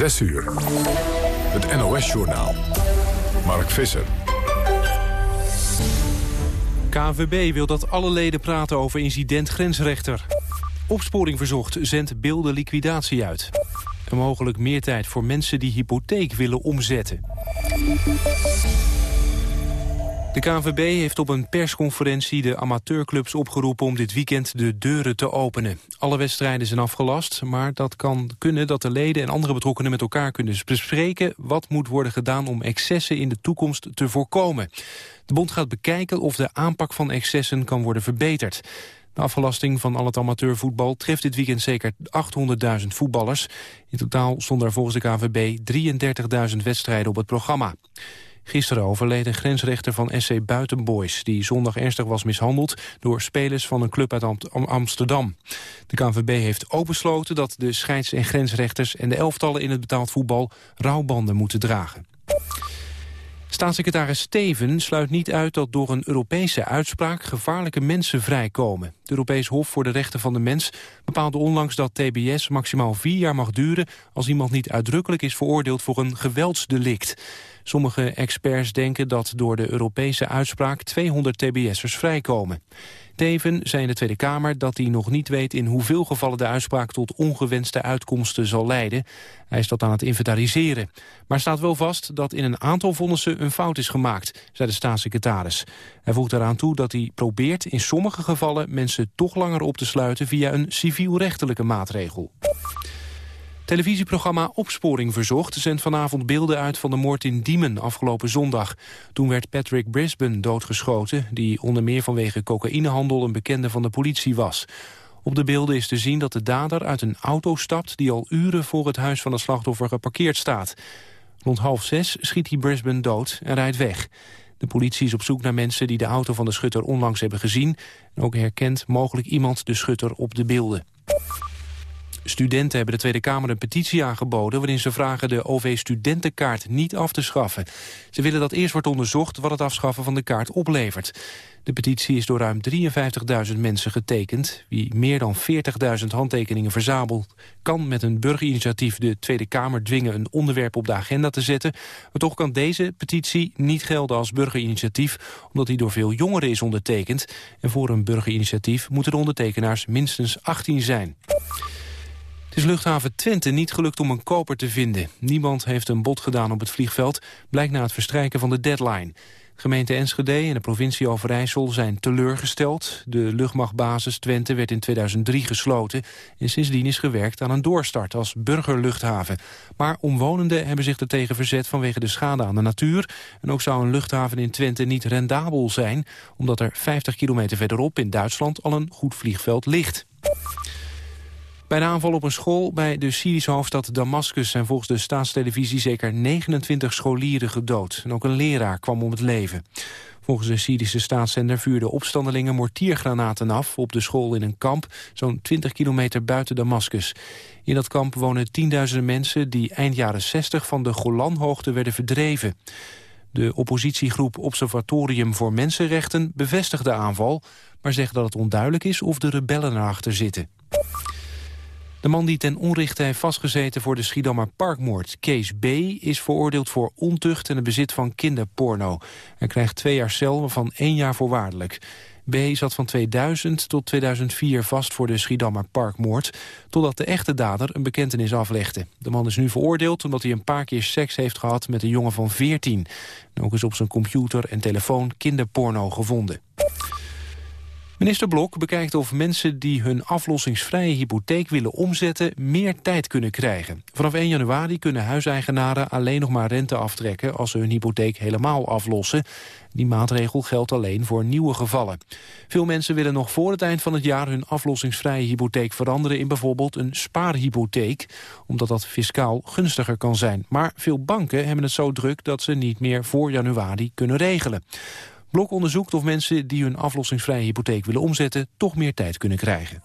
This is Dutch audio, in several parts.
6 uur. Het NOS-journaal. Mark Visser. KVB wil dat alle leden praten over incident grensrechter. Opsporing verzocht zendt beelden liquidatie uit. En mogelijk meer tijd voor mensen die hypotheek willen omzetten. De KNVB heeft op een persconferentie de amateurclubs opgeroepen om dit weekend de deuren te openen. Alle wedstrijden zijn afgelast, maar dat kan kunnen dat de leden en andere betrokkenen met elkaar kunnen bespreken wat moet worden gedaan om excessen in de toekomst te voorkomen. De bond gaat bekijken of de aanpak van excessen kan worden verbeterd. De afgelasting van al het amateurvoetbal treft dit weekend zeker 800.000 voetballers. In totaal stonden er volgens de KNVB 33.000 wedstrijden op het programma. Gisteren overleden grensrechter van SC Buitenboys... die zondag ernstig was mishandeld door spelers van een club uit Amsterdam. De KNVB heeft ook besloten dat de scheids- en grensrechters... en de elftallen in het betaald voetbal rouwbanden moeten dragen. Staatssecretaris Steven sluit niet uit dat door een Europese uitspraak gevaarlijke mensen vrijkomen. Het Europees Hof voor de Rechten van de Mens bepaalde onlangs dat TBS maximaal vier jaar mag duren als iemand niet uitdrukkelijk is veroordeeld voor een geweldsdelict. Sommige experts denken dat door de Europese uitspraak 200 TBS'ers vrijkomen. Teven zei in de Tweede Kamer dat hij nog niet weet in hoeveel gevallen de uitspraak tot ongewenste uitkomsten zal leiden. Hij is dat aan het inventariseren. Maar staat wel vast dat in een aantal vonnissen een fout is gemaakt, zei de staatssecretaris. Hij voegt eraan toe dat hij probeert in sommige gevallen mensen toch langer op te sluiten via een civielrechtelijke maatregel. Televisieprogramma Opsporing Verzocht zendt vanavond beelden uit van de moord in Diemen afgelopen zondag. Toen werd Patrick Brisbane doodgeschoten, die onder meer vanwege cocaïnehandel een bekende van de politie was. Op de beelden is te zien dat de dader uit een auto stapt die al uren voor het huis van het slachtoffer geparkeerd staat. Rond half zes schiet hij Brisbane dood en rijdt weg. De politie is op zoek naar mensen die de auto van de schutter onlangs hebben gezien. En ook herkent mogelijk iemand de schutter op de beelden. Studenten hebben de Tweede Kamer een petitie aangeboden... waarin ze vragen de OV-studentenkaart niet af te schaffen. Ze willen dat eerst wordt onderzocht wat het afschaffen van de kaart oplevert. De petitie is door ruim 53.000 mensen getekend. Wie meer dan 40.000 handtekeningen verzamelt... kan met een burgerinitiatief de Tweede Kamer dwingen... een onderwerp op de agenda te zetten. Maar toch kan deze petitie niet gelden als burgerinitiatief... omdat die door veel jongeren is ondertekend. En voor een burgerinitiatief moeten de ondertekenaars minstens 18 zijn. Het is luchthaven Twente niet gelukt om een koper te vinden. Niemand heeft een bod gedaan op het vliegveld, blijkt na het verstrijken van de deadline. Gemeente Enschede en de provincie Overijssel zijn teleurgesteld. De luchtmachtbasis Twente werd in 2003 gesloten... en sindsdien is gewerkt aan een doorstart als burgerluchthaven. Maar omwonenden hebben zich ertegen verzet vanwege de schade aan de natuur. En ook zou een luchthaven in Twente niet rendabel zijn... omdat er 50 kilometer verderop in Duitsland al een goed vliegveld ligt. Bij de aanval op een school bij de Syrische hoofdstad Damascus... zijn volgens de staatstelevisie zeker 29 scholieren gedood. En ook een leraar kwam om het leven. Volgens de Syrische staatszender vuurden opstandelingen mortiergranaten af... op de school in een kamp, zo'n 20 kilometer buiten Damascus. In dat kamp wonen tienduizenden mensen... die eind jaren 60 van de Golanhoogte werden verdreven. De oppositiegroep Observatorium voor Mensenrechten bevestigt de aanval... maar zegt dat het onduidelijk is of de rebellen erachter zitten. De man die ten onrechte heeft vastgezeten voor de Schiedammer Parkmoord, Kees B., is veroordeeld voor ontucht en het bezit van kinderporno. Hij krijgt twee jaar cel, van één jaar voorwaardelijk. B. zat van 2000 tot 2004 vast voor de Schiedammer Parkmoord... totdat de echte dader een bekentenis aflegde. De man is nu veroordeeld omdat hij een paar keer seks heeft gehad... met een jongen van 14. ook is op zijn computer en telefoon kinderporno gevonden. Minister Blok bekijkt of mensen die hun aflossingsvrije hypotheek willen omzetten meer tijd kunnen krijgen. Vanaf 1 januari kunnen huiseigenaren alleen nog maar rente aftrekken als ze hun hypotheek helemaal aflossen. Die maatregel geldt alleen voor nieuwe gevallen. Veel mensen willen nog voor het eind van het jaar hun aflossingsvrije hypotheek veranderen in bijvoorbeeld een spaarhypotheek, omdat dat fiscaal gunstiger kan zijn. Maar veel banken hebben het zo druk dat ze niet meer voor januari kunnen regelen. Blok onderzoekt of mensen die hun aflossingsvrije hypotheek willen omzetten... toch meer tijd kunnen krijgen.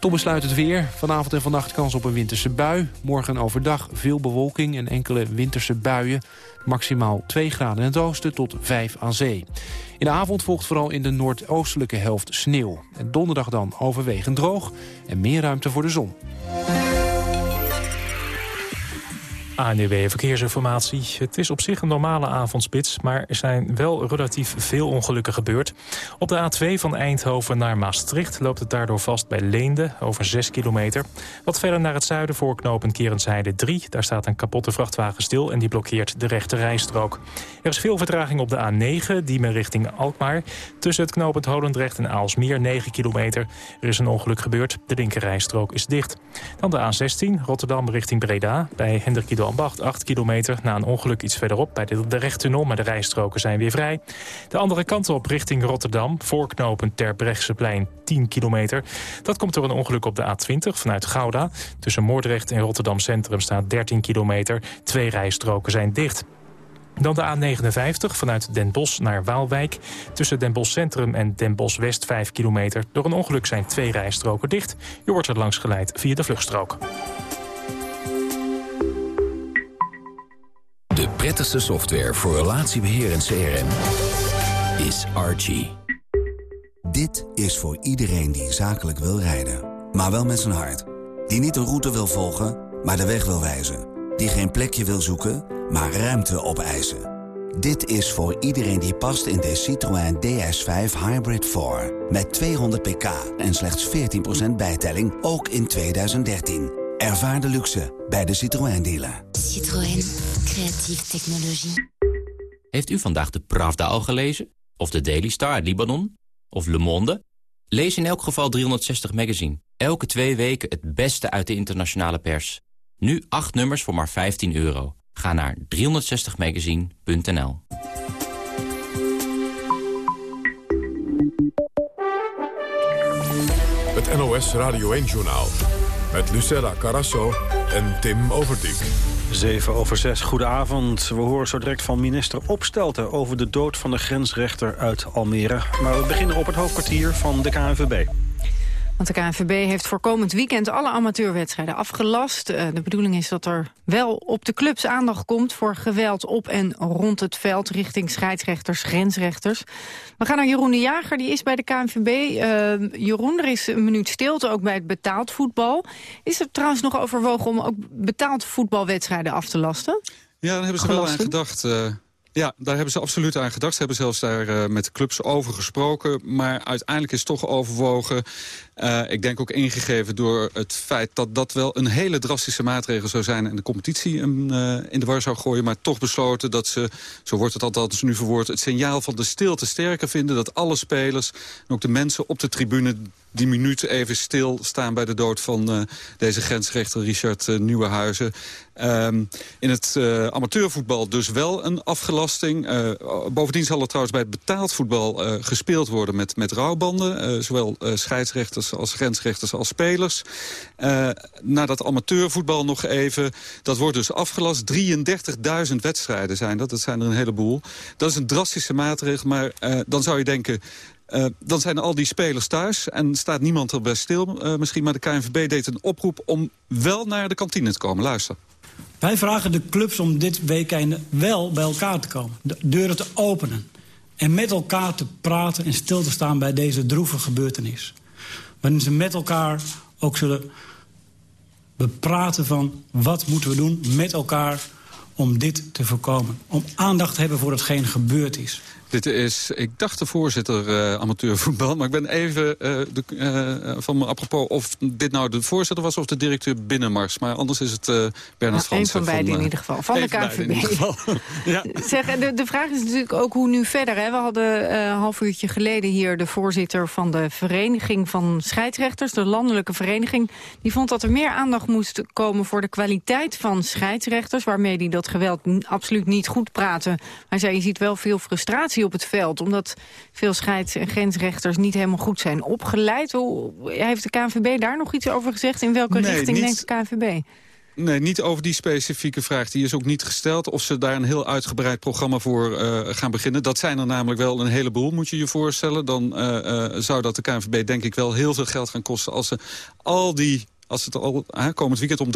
Tot besluit het weer. Vanavond en vannacht kans op een winterse bui. Morgen overdag veel bewolking en enkele winterse buien. Maximaal 2 graden in het oosten tot 5 aan zee. In de avond volgt vooral in de noordoostelijke helft sneeuw. En donderdag dan overwegend droog en meer ruimte voor de zon. ANUW Verkeersinformatie. Het is op zich een normale avondspits, maar er zijn wel relatief veel ongelukken gebeurd. Op de A2 van Eindhoven naar Maastricht loopt het daardoor vast bij Leende, over 6 kilometer. Wat verder naar het zuiden voor knooppunt Kerensheide 3. Daar staat een kapotte vrachtwagen stil en die blokkeert de rechte rijstrook. Er is veel vertraging op de A9, die men richting Alkmaar. Tussen het knooppunt Holendrecht en Aalsmeer 9 kilometer. Er is een ongeluk gebeurd, de linkerrijstrook is dicht. Dan de A16, Rotterdam richting Breda, bij Hendrik Ambacht 8 kilometer. Na een ongeluk iets verderop bij de, de rechttunnel, maar de rijstroken zijn weer vrij. De andere kant op richting Rotterdam, voorknopend ter Brechtseplein 10 kilometer. Dat komt door een ongeluk op de A20 vanuit Gouda. Tussen Moordrecht en Rotterdam Centrum staat 13 kilometer. Twee rijstroken zijn dicht. Dan de A59 vanuit Den Bosch naar Waalwijk. Tussen Den Bosch Centrum en Den Bosch West 5 kilometer. Door een ongeluk zijn twee rijstroken dicht. Je wordt er langs geleid via de vluchtstrook. De prettigste software voor relatiebeheer en CRM is Archie. Dit is voor iedereen die zakelijk wil rijden, maar wel met zijn hart. Die niet een route wil volgen, maar de weg wil wijzen. Die geen plekje wil zoeken, maar ruimte opeisen. Dit is voor iedereen die past in de Citroën DS5 Hybrid 4. Met 200 pk en slechts 14% bijtelling, ook in 2013. Ervaar de luxe bij de Citroën dealer. Citroën, creatieve technologie. Heeft u vandaag de Pravda al gelezen? Of de Daily Star uit Libanon? Of Le Monde? Lees in elk geval 360 Magazine. Elke twee weken het beste uit de internationale pers. Nu acht nummers voor maar 15 euro. Ga naar 360magazine.nl Het NOS Radio 1-journaal. Met Lucella Carasso en Tim Overdijk. 7 over 6, goedenavond. We horen zo direct van minister Opstelten... over de dood van de grensrechter uit Almere. Maar we beginnen op het hoofdkwartier van de KNVB. Want de KNVB heeft voor komend weekend alle amateurwedstrijden afgelast. Eh, de bedoeling is dat er wel op de clubs aandacht komt... voor geweld op en rond het veld richting scheidsrechters, grensrechters. We gaan naar Jeroen de Jager, die is bij de KNVB. Uh, Jeroen, er is een minuut stilte ook bij het betaald voetbal. Is er trouwens nog overwogen om ook betaald voetbalwedstrijden af te lasten? Ja, daar hebben ze wel aan gedacht... Uh... Ja, daar hebben ze absoluut aan gedacht. Ze hebben zelfs daar uh, met clubs over gesproken. Maar uiteindelijk is toch overwogen... Uh, ik denk ook ingegeven door het feit dat dat wel een hele drastische maatregel zou zijn... en de competitie um, uh, in de war zou gooien. Maar toch besloten dat ze, zo wordt het althans nu verwoord... het signaal van de stilte sterker vinden. Dat alle spelers en ook de mensen op de tribune die minuut even stil staan bij de dood van uh, deze grensrechter Richard Nieuwenhuizen. Um, in het amateurvoetbal dus wel een afgelasting. bovendien zal er trouwens bij het betaald voetbal gespeeld worden met, met rouwbanden. zowel scheidsrechters als grensrechters als spelers. naar dat amateurvoetbal nog even. Dat wordt dus afgelast. 33.000 wedstrijden zijn dat. Dat zijn er een heleboel. Dat is een drastische maatregel. Maar dan zou je denken... Uh, dan zijn al die spelers thuis en staat niemand er bij stil uh, misschien. Maar de KNVB deed een oproep om wel naar de kantine te komen. Luister. Wij vragen de clubs om dit weekend wel bij elkaar te komen. De deuren te openen. En met elkaar te praten en stil te staan bij deze droeve gebeurtenis. Waarin ze met elkaar ook zullen bepraten van wat moeten we doen met elkaar om dit te voorkomen. Om aandacht te hebben voor hetgeen gebeurd is. Dit is, ik dacht de voorzitter uh, amateurvoetbal, maar ik ben even uh, de, uh, van me apropos of dit nou de voorzitter was of de directeur Binnenmars. Maar anders is het Bernard nou, Frans. Een van beiden in ieder geval, van de KVB. ja. zeg, de, de vraag is natuurlijk ook hoe nu verder. Hè? We hadden een half uurtje geleden hier de voorzitter van de Vereniging van Scheidsrechters, de landelijke vereniging. Die vond dat er meer aandacht moest komen voor de kwaliteit van scheidsrechters, waarmee die dat geweld absoluut niet goed praten. Hij zei, je ziet wel veel frustratie op het veld. Omdat veel scheids- en grensrechters niet helemaal goed zijn opgeleid. Hoe, heeft de KNVB daar nog iets over gezegd? In welke richting denkt de KNVB? Nee, niet over die specifieke vraag. Die is ook niet gesteld. Of ze daar een heel uitgebreid programma voor uh, gaan beginnen. Dat zijn er namelijk wel een heleboel, moet je je voorstellen. Dan uh, uh, zou dat de KNVB denk ik wel heel veel geld gaan kosten... als ze al die als het al komend weekend om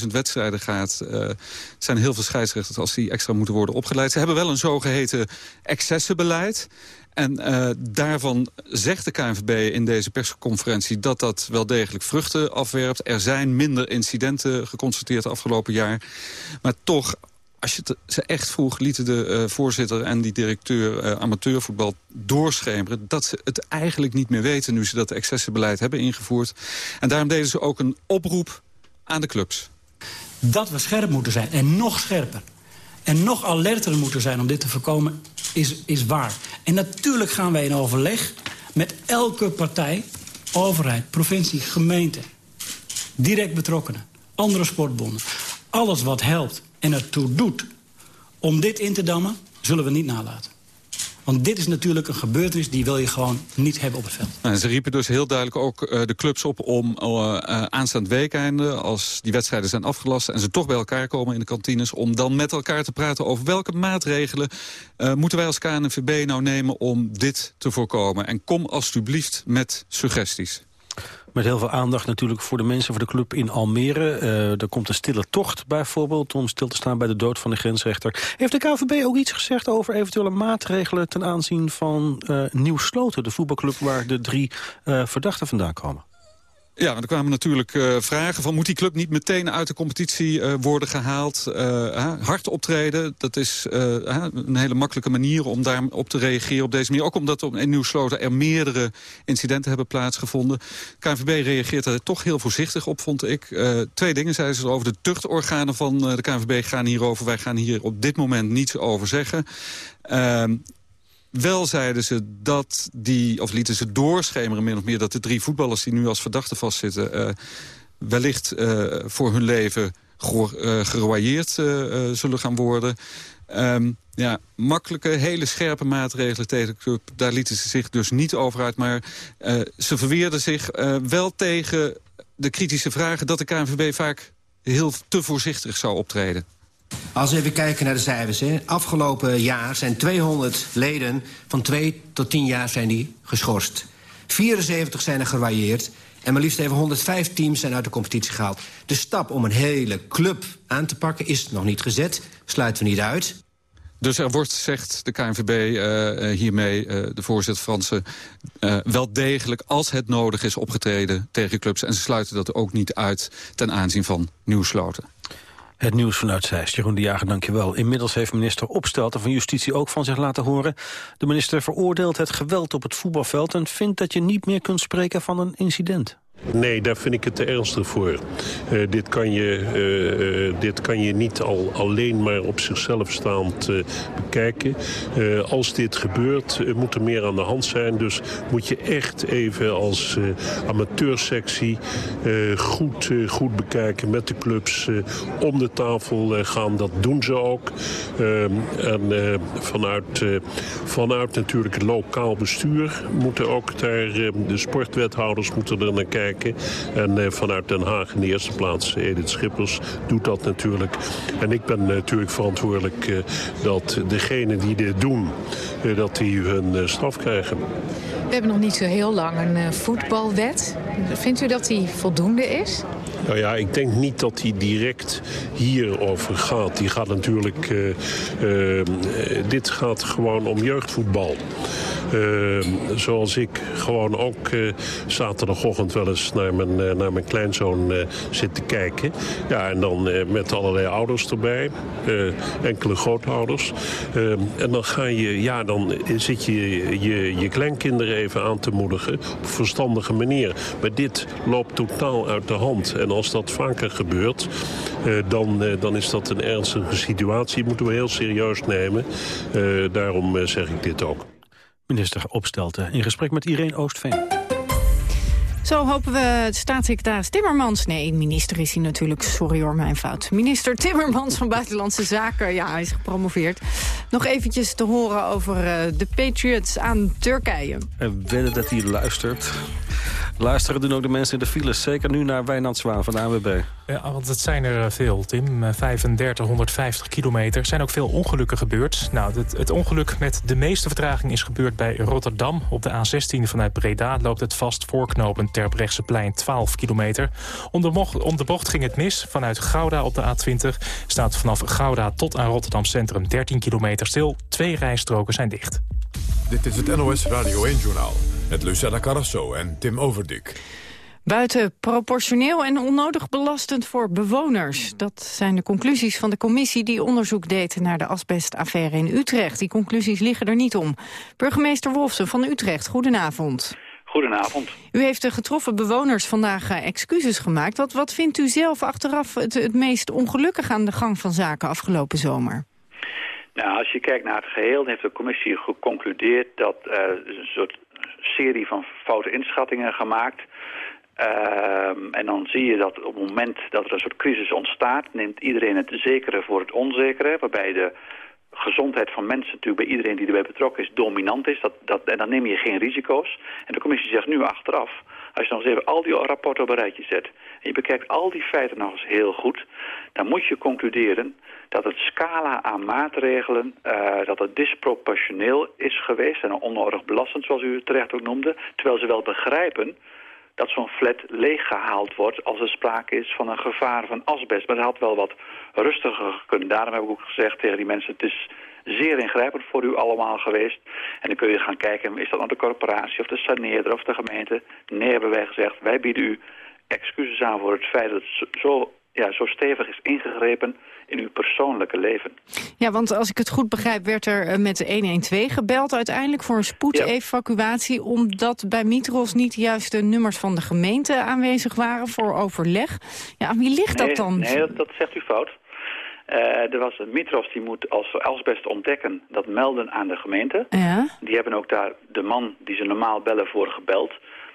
33.000 wedstrijden gaat... Uh, zijn heel veel scheidsrechters als die extra moeten worden opgeleid. Ze hebben wel een zogeheten excessenbeleid. En uh, daarvan zegt de KNVB in deze persconferentie... dat dat wel degelijk vruchten afwerpt. Er zijn minder incidenten geconstateerd afgelopen jaar. Maar toch, als je ze echt vroeg, lieten de uh, voorzitter en die directeur uh, amateurvoetbal doorschemeren... dat ze het eigenlijk niet meer weten nu ze dat excessenbeleid hebben ingevoerd. En daarom deden ze ook een oproep aan de clubs. Dat we scherp moeten zijn en nog scherper. En nog alerter moeten zijn om dit te voorkomen, is, is waar. En natuurlijk gaan wij in overleg met elke partij, overheid, provincie, gemeente... direct betrokkenen, andere sportbonden. Alles wat helpt en ertoe doet om dit in te dammen, zullen we niet nalaten. Want dit is natuurlijk een gebeurtenis die wil je gewoon niet hebben op het veld. En ze riepen dus heel duidelijk ook uh, de clubs op om uh, aanstaand weekende... als die wedstrijden zijn afgelast en ze toch bij elkaar komen in de kantines... om dan met elkaar te praten over welke maatregelen... Uh, moeten wij als KNVB nou nemen om dit te voorkomen. En kom alstublieft met suggesties. Met heel veel aandacht natuurlijk voor de mensen, voor de club in Almere. Uh, er komt een stille tocht bijvoorbeeld om stil te staan bij de dood van de grensrechter. Heeft de KVB ook iets gezegd over eventuele maatregelen ten aanzien van uh, Nieuw Sloten, de voetbalclub waar de drie uh, verdachten vandaan komen? Ja, er kwamen natuurlijk uh, vragen van... moet die club niet meteen uit de competitie uh, worden gehaald? Uh, hard optreden, dat is een hele makkelijke manier om daarop te reageren op deze manier. Ook omdat in Nieuwsloten er meerdere incidenten hebben plaatsgevonden. KNVB reageert daar toch heel voorzichtig op, vond ik. twee dingen zeiden ze over. De tuchtorganen van de KNVB gaan hierover. Wij gaan hier op dit moment niets over zeggen. Ehm, wel zeiden ze dat die, of lieten ze doorschemeren min of meer... dat de drie voetballers die nu als verdachten vastzitten... Uh, wellicht uh, voor hun leven uh, zullen gaan worden. Um, ja, makkelijke, hele scherpe maatregelen tegen de club. Daar lieten ze zich dus niet over uit. Maar ze verweerden zich wel tegen de kritische vragen... dat de KNVB vaak heel te voorzichtig zou optreden. Als we even kijken naar de cijfers. Hè. Afgelopen jaar zijn 200 leden van 2 tot 10 jaar zijn die geschorst. 74 zijn er gevarieerd. En maar liefst even 105 teams zijn uit de competitie gehaald. De stap om een hele club aan te pakken is nog niet gezet. Sluiten we niet uit. Dus er wordt, zegt de KNVB uh, hiermee, uh, de voorzitter Fransen... Wel degelijk, als het nodig is, opgetreden tegen clubs. En ze sluiten dat ook niet uit ten aanzien van Nieuwsloten. Het nieuws vanuit Zeist. Jeroen de Jager, dankjewel. Inmiddels heeft minister Opstelten van Justitie ook van zich laten horen. De minister veroordeelt het geweld op het voetbalveld... en vindt dat je niet meer kunt spreken van een incident. Nee, daar vind ik het te ernstig voor. Uh, dit, kan je, uh, uh, dit kan je niet al alleen maar op zichzelf staand bekijken. als dit gebeurt, moet er meer aan de hand zijn. Dus moet je echt even als amateursectie goed, goed bekijken met de clubs. om de tafel gaan, dat doen ze ook. en vanuit, vanuit natuurlijk het lokaal bestuur moeten ook daar de sportwethouders moeten er naar kijken. En uh, vanuit Den Haag in de eerste plaats Edith Schippers doet dat natuurlijk. En ik ben natuurlijk verantwoordelijk uh, dat degenen die dit doen, dat die hun straf krijgen. We hebben nog niet zo heel lang een voetbalwet. Vindt u dat die voldoende is? Nou ja, ik denk niet dat hij direct hierover gaat. Die gaat natuurlijk... Uh, uh, dit gaat gewoon om jeugdvoetbal. Uh, zoals ik gewoon ook uh, zaterdagochtend wel eens naar mijn, uh, naar mijn kleinzoon zit te kijken. Ja, en dan met allerlei ouders erbij. enkele grootouders. en dan ga je, ja, dan zit je, je je kleinkinderen even aan te moedigen. Op verstandige manier. Maar dit loopt totaal uit de hand. En als dat vaker gebeurt, dan, dan is dat een ernstige situatie. Moeten we heel serieus nemen. daarom zeg ik dit ook. Minister Opstelten in gesprek met Irene Oostveen. Zo hopen we staatssecretaris Timmermans... Nee, minister is hij natuurlijk, sorry hoor, mijn fout. Minister Timmermans van Buitenlandse Zaken, ja, hij is gepromoveerd. Nog eventjes te horen over uh, de Patriots aan Turkije. En wedden dat hij luistert. Luisteren doen ook de mensen in de files. Zeker nu naar Wijnand Zwaan van de ANWB. Ja, want het zijn er veel, Tim. 35, 150 kilometer. Er zijn ook veel ongelukken gebeurd. Nou, het, het ongeluk met de meeste vertraging is gebeurd bij Rotterdam. Op de A16 vanuit Breda loopt het vast voorknopen plein 12 kilometer. Om de, om de bocht ging het mis. Vanuit Gouda op de A20 staat vanaf Gouda tot aan Rotterdam Centrum 13 kilometer stil. Twee rijstroken zijn dicht. Dit is het NOS Radio 1-journaal met Lucella Carrasso en Tim Overdik. Buiten proportioneel en onnodig belastend voor bewoners. Dat zijn de conclusies van de commissie die onderzoek deed naar de asbestaffaire in Utrecht. Die conclusies liggen er niet om. Burgemeester Wolfsen van Utrecht, goedenavond. Goedenavond. U heeft de getroffen bewoners vandaag uh, excuses gemaakt. Wat, wat vindt u zelf achteraf het, het meest ongelukkig aan de gang van zaken afgelopen zomer? Nou, als je kijkt naar het geheel, heeft de commissie geconcludeerd dat uh, een soort serie van foute inschattingen gemaakt. Uh, en dan zie je dat op het moment dat er een soort crisis ontstaat, neemt iedereen het zekere voor het onzekere, waarbij de gezondheid van mensen natuurlijk bij iedereen die erbij betrokken is dominant is. Dat, dat, en dan neem je geen risico's. En de commissie zegt nu achteraf, als je nog eens even al die rapporten op een rijtje zet... en je bekijkt al die feiten nog eens heel goed... dan moet je concluderen dat het scala aan maatregelen... Uh, dat het disproportioneel is geweest en onnodig belastend, zoals u het terecht ook noemde... terwijl ze wel begrijpen dat zo'n flat leeggehaald wordt als er sprake is van een gevaar van asbest. Maar dat had wel wat rustiger kunnen. Daarom heb ik ook gezegd tegen die mensen... het is zeer ingrijpend voor u allemaal geweest. En dan kun je gaan kijken, is dat nou de corporatie of de saneerder of de gemeente? Nee, hebben wij gezegd, wij bieden u excuses aan voor het feit dat het zo, ja, zo stevig is ingegrepen in uw persoonlijke leven. Ja, want als ik het goed begrijp werd er eh, met 112 gebeld uiteindelijk voor een spoedevacuatie... omdat bij Mitros niet juist de nummers van de gemeente aanwezig waren voor overleg. Ja, aan wie ligt dat dan? Nee, dat, dat zegt u fout. Uh, er was een Mitros die moet als asbest ontdekken dat melden aan de gemeente. Ja. Die hebben ook daar de man die ze normaal bellen voor gebeld.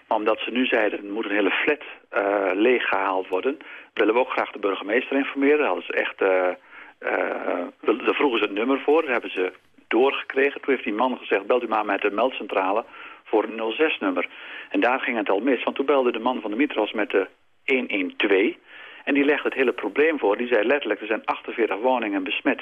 Maar omdat ze nu zeiden, er moet een hele flat uh, leeggehaald worden... willen we ook graag de burgemeester informeren. Daar echt... Uh, daar vroegen ze het nummer voor, dat hebben ze doorgekregen. Toen heeft die man gezegd, belt u maar met de meldcentrale voor een 06-nummer. En daar ging het al mis, want toen belde de man van de Mitros met de 112... En die legde het hele probleem voor. Die zei letterlijk, er zijn 48 woningen besmet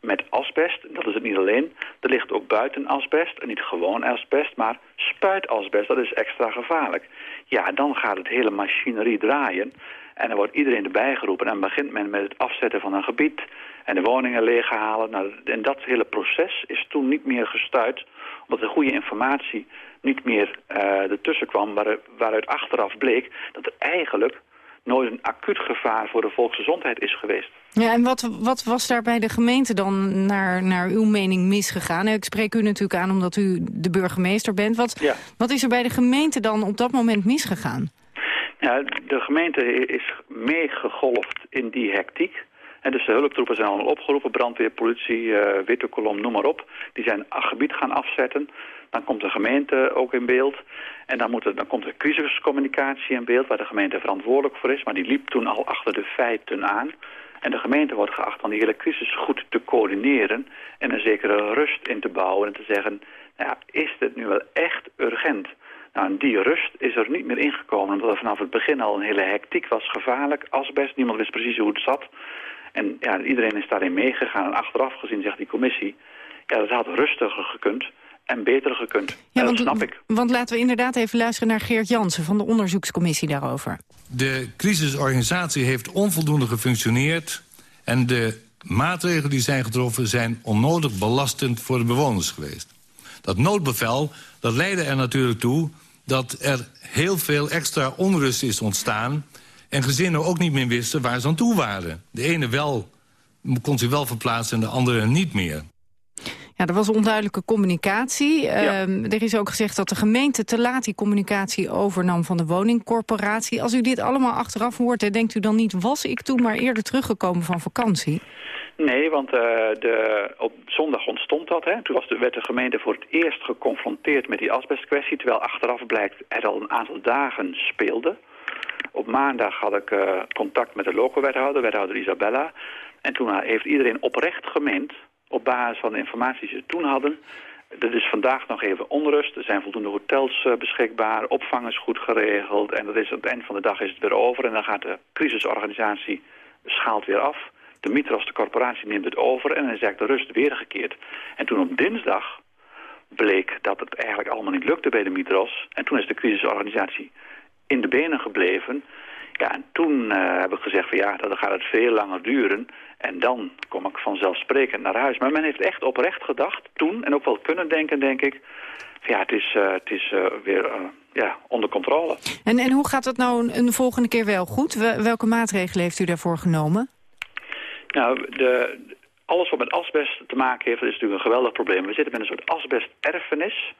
met asbest. Dat is het niet alleen. Er ligt ook buiten asbest. En niet gewoon asbest, maar spuitasbest. Dat is extra gevaarlijk. Ja, dan gaat het hele machinerie draaien. En dan wordt iedereen erbij geroepen. En begint men met het afzetten van een gebied. En de woningen leeghalen. Nou, en dat hele proces is toen niet meer gestuurd. Omdat de goede informatie niet meer uh, ertussen kwam. waaruit achteraf bleek dat er eigenlijk nooit een acuut gevaar voor de volksgezondheid is geweest. Ja, en wat, wat was daar bij de gemeente dan naar, naar uw mening misgegaan? Ik spreek u natuurlijk aan omdat u de burgemeester bent. Wat, ja. wat is er bij de gemeente dan op dat moment misgegaan? Ja, de gemeente is meegegolfd in die hectiek. En dus de hulptroepen zijn allemaal opgeroepen, brandweer, politie, uh, witte kolom, noem maar op. Die zijn een gebied gaan afzetten. Dan komt de gemeente ook in beeld. En dan, moet er, dan komt er crisiscommunicatie in beeld, waar de gemeente verantwoordelijk voor is. Maar die liep toen al achter de feiten aan. En de gemeente wordt geacht om die hele crisis goed te coördineren... en een zekere rust in te bouwen en te zeggen... nou ja, is dit nu wel echt urgent? Nou, en die rust is er niet meer ingekomen... omdat er vanaf het begin al een hele hectiek was, gevaarlijk, asbest. Niemand wist precies hoe het zat. En ja, iedereen is daarin meegegaan. En achteraf gezien zegt die commissie... ja, dat had rustiger gekund en beter gekund. Ja, want, dat snap ik. Want laten we inderdaad even luisteren naar Geert Jansen... van de onderzoekscommissie daarover. De crisisorganisatie heeft onvoldoende gefunctioneerd... en de maatregelen die zijn getroffen zijn onnodig belastend voor de bewoners geweest. Dat noodbevel dat leidde er natuurlijk toe dat er heel veel extra onrust is ontstaan... en gezinnen ook niet meer wisten waar ze aan toe waren. De ene wel, kon zich wel verplaatsen en de andere niet meer. Ja, er was onduidelijke communicatie. Ja. Um, er is ook gezegd dat de gemeente te laat die communicatie overnam van de woningcorporatie. Als u dit allemaal achteraf hoort, denkt u dan niet... was ik toen maar eerder teruggekomen van vakantie? Nee, want uh, de, op zondag ontstond dat. Hè. Toen was de, werd de gemeente voor het eerst geconfronteerd met die asbestkwestie... terwijl achteraf blijkt er al een aantal dagen speelde. Op maandag had ik uh, contact met de lokale wethouder, Isabella... En toen heeft iedereen oprecht gemeend op basis van de informatie die ze toen hadden... Er is vandaag nog even onrust. Er zijn voldoende hotels beschikbaar. Opvang is goed geregeld. En dat is, aan het eind van de dag is het weer over. En dan gaat de crisisorganisatie schaalt weer af. De Mitros, de corporatie, neemt het over. En dan is eigenlijk de rust weergekeerd. En toen op dinsdag bleek dat het eigenlijk allemaal niet lukte bij de Mitros. En toen is de crisisorganisatie in de benen gebleven. Ja, en toen uh, heb ik gezegd van ja, dan gaat het veel langer duren. En dan kom ik vanzelfsprekend naar huis. Maar men heeft echt oprecht gedacht toen, en ook wel kunnen denken, denk ik... ja, het is, uh, het is uh, weer ja, onder controle. En, en hoe gaat het nou een volgende keer wel goed? Welke maatregelen heeft u daarvoor genomen? Nou, de, alles wat met asbest te maken heeft, is natuurlijk een geweldig probleem. We zitten met een soort asbest-erfenis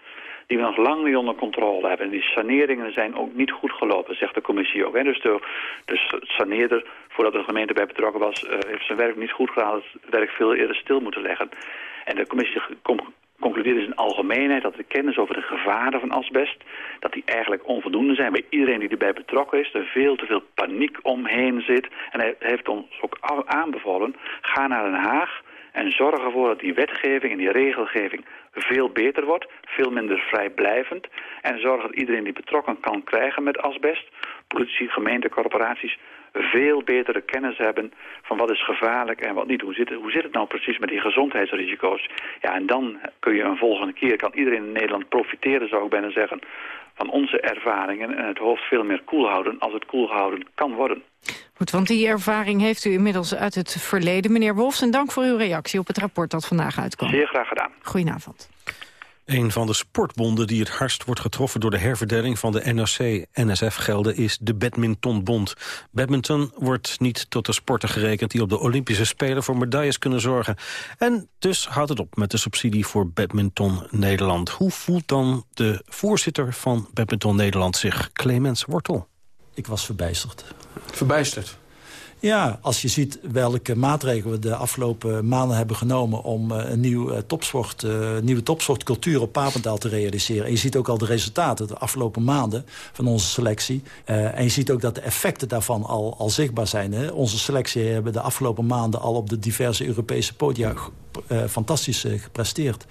die we nog lang niet onder controle hebben. En die saneringen zijn ook niet goed gelopen, zegt de commissie ook. Dus, de, dus saneerder, voordat de gemeente bij betrokken was, uh, heeft zijn werk niet goed gedaan. Het werk veel eerder stil moeten leggen. En de commissie concludeert dus in algemeenheid dat de kennis over de gevaren van asbest, dat die eigenlijk onvoldoende zijn bij iedereen die erbij betrokken is. Er veel te veel paniek omheen zit. En hij heeft ons ook aanbevolen, ga naar Den Haag en zorg ervoor dat die wetgeving en die regelgeving veel beter wordt, veel minder vrijblijvend. En zorg dat iedereen die betrokken kan krijgen met asbest, politie, gemeente, corporaties, veel betere kennis hebben van wat is gevaarlijk en wat niet. Hoe zit, het, hoe zit het nou precies met die gezondheidsrisico's? Ja, en dan kun je een volgende keer, kan iedereen in Nederland profiteren, zou ik bijna zeggen, van onze ervaringen en het hoofd veel meer koel houden als het koel gehouden kan worden. Goed, want die ervaring heeft u inmiddels uit het verleden. Meneer Wolfs, en dank voor uw reactie op het rapport dat vandaag uitkwam. Zeer graag gedaan. Goedenavond. Een van de sportbonden die het hardst wordt getroffen door de herverdeling van de NOC-NSF-gelden is de Badmintonbond. Badminton wordt niet tot de sporten gerekend die op de Olympische Spelen voor medailles kunnen zorgen. En dus houdt het op met de subsidie voor Badminton Nederland. Hoe voelt dan de voorzitter van Badminton Nederland zich, Clemens Wortel? Ik was verbijsterd. Verbijsterd? Ja, als je ziet welke maatregelen we de afgelopen maanden hebben genomen... om uh, een nieuw, uh, topsport, uh, nieuwe topsportcultuur op Papendal te realiseren. En je ziet ook al de resultaten de afgelopen maanden van onze selectie. en je ziet ook dat de effecten daarvan al, al zichtbaar zijn. Hè? Onze selectie hebben de afgelopen maanden al op de diverse Europese podia... fantastisch gepresteerd.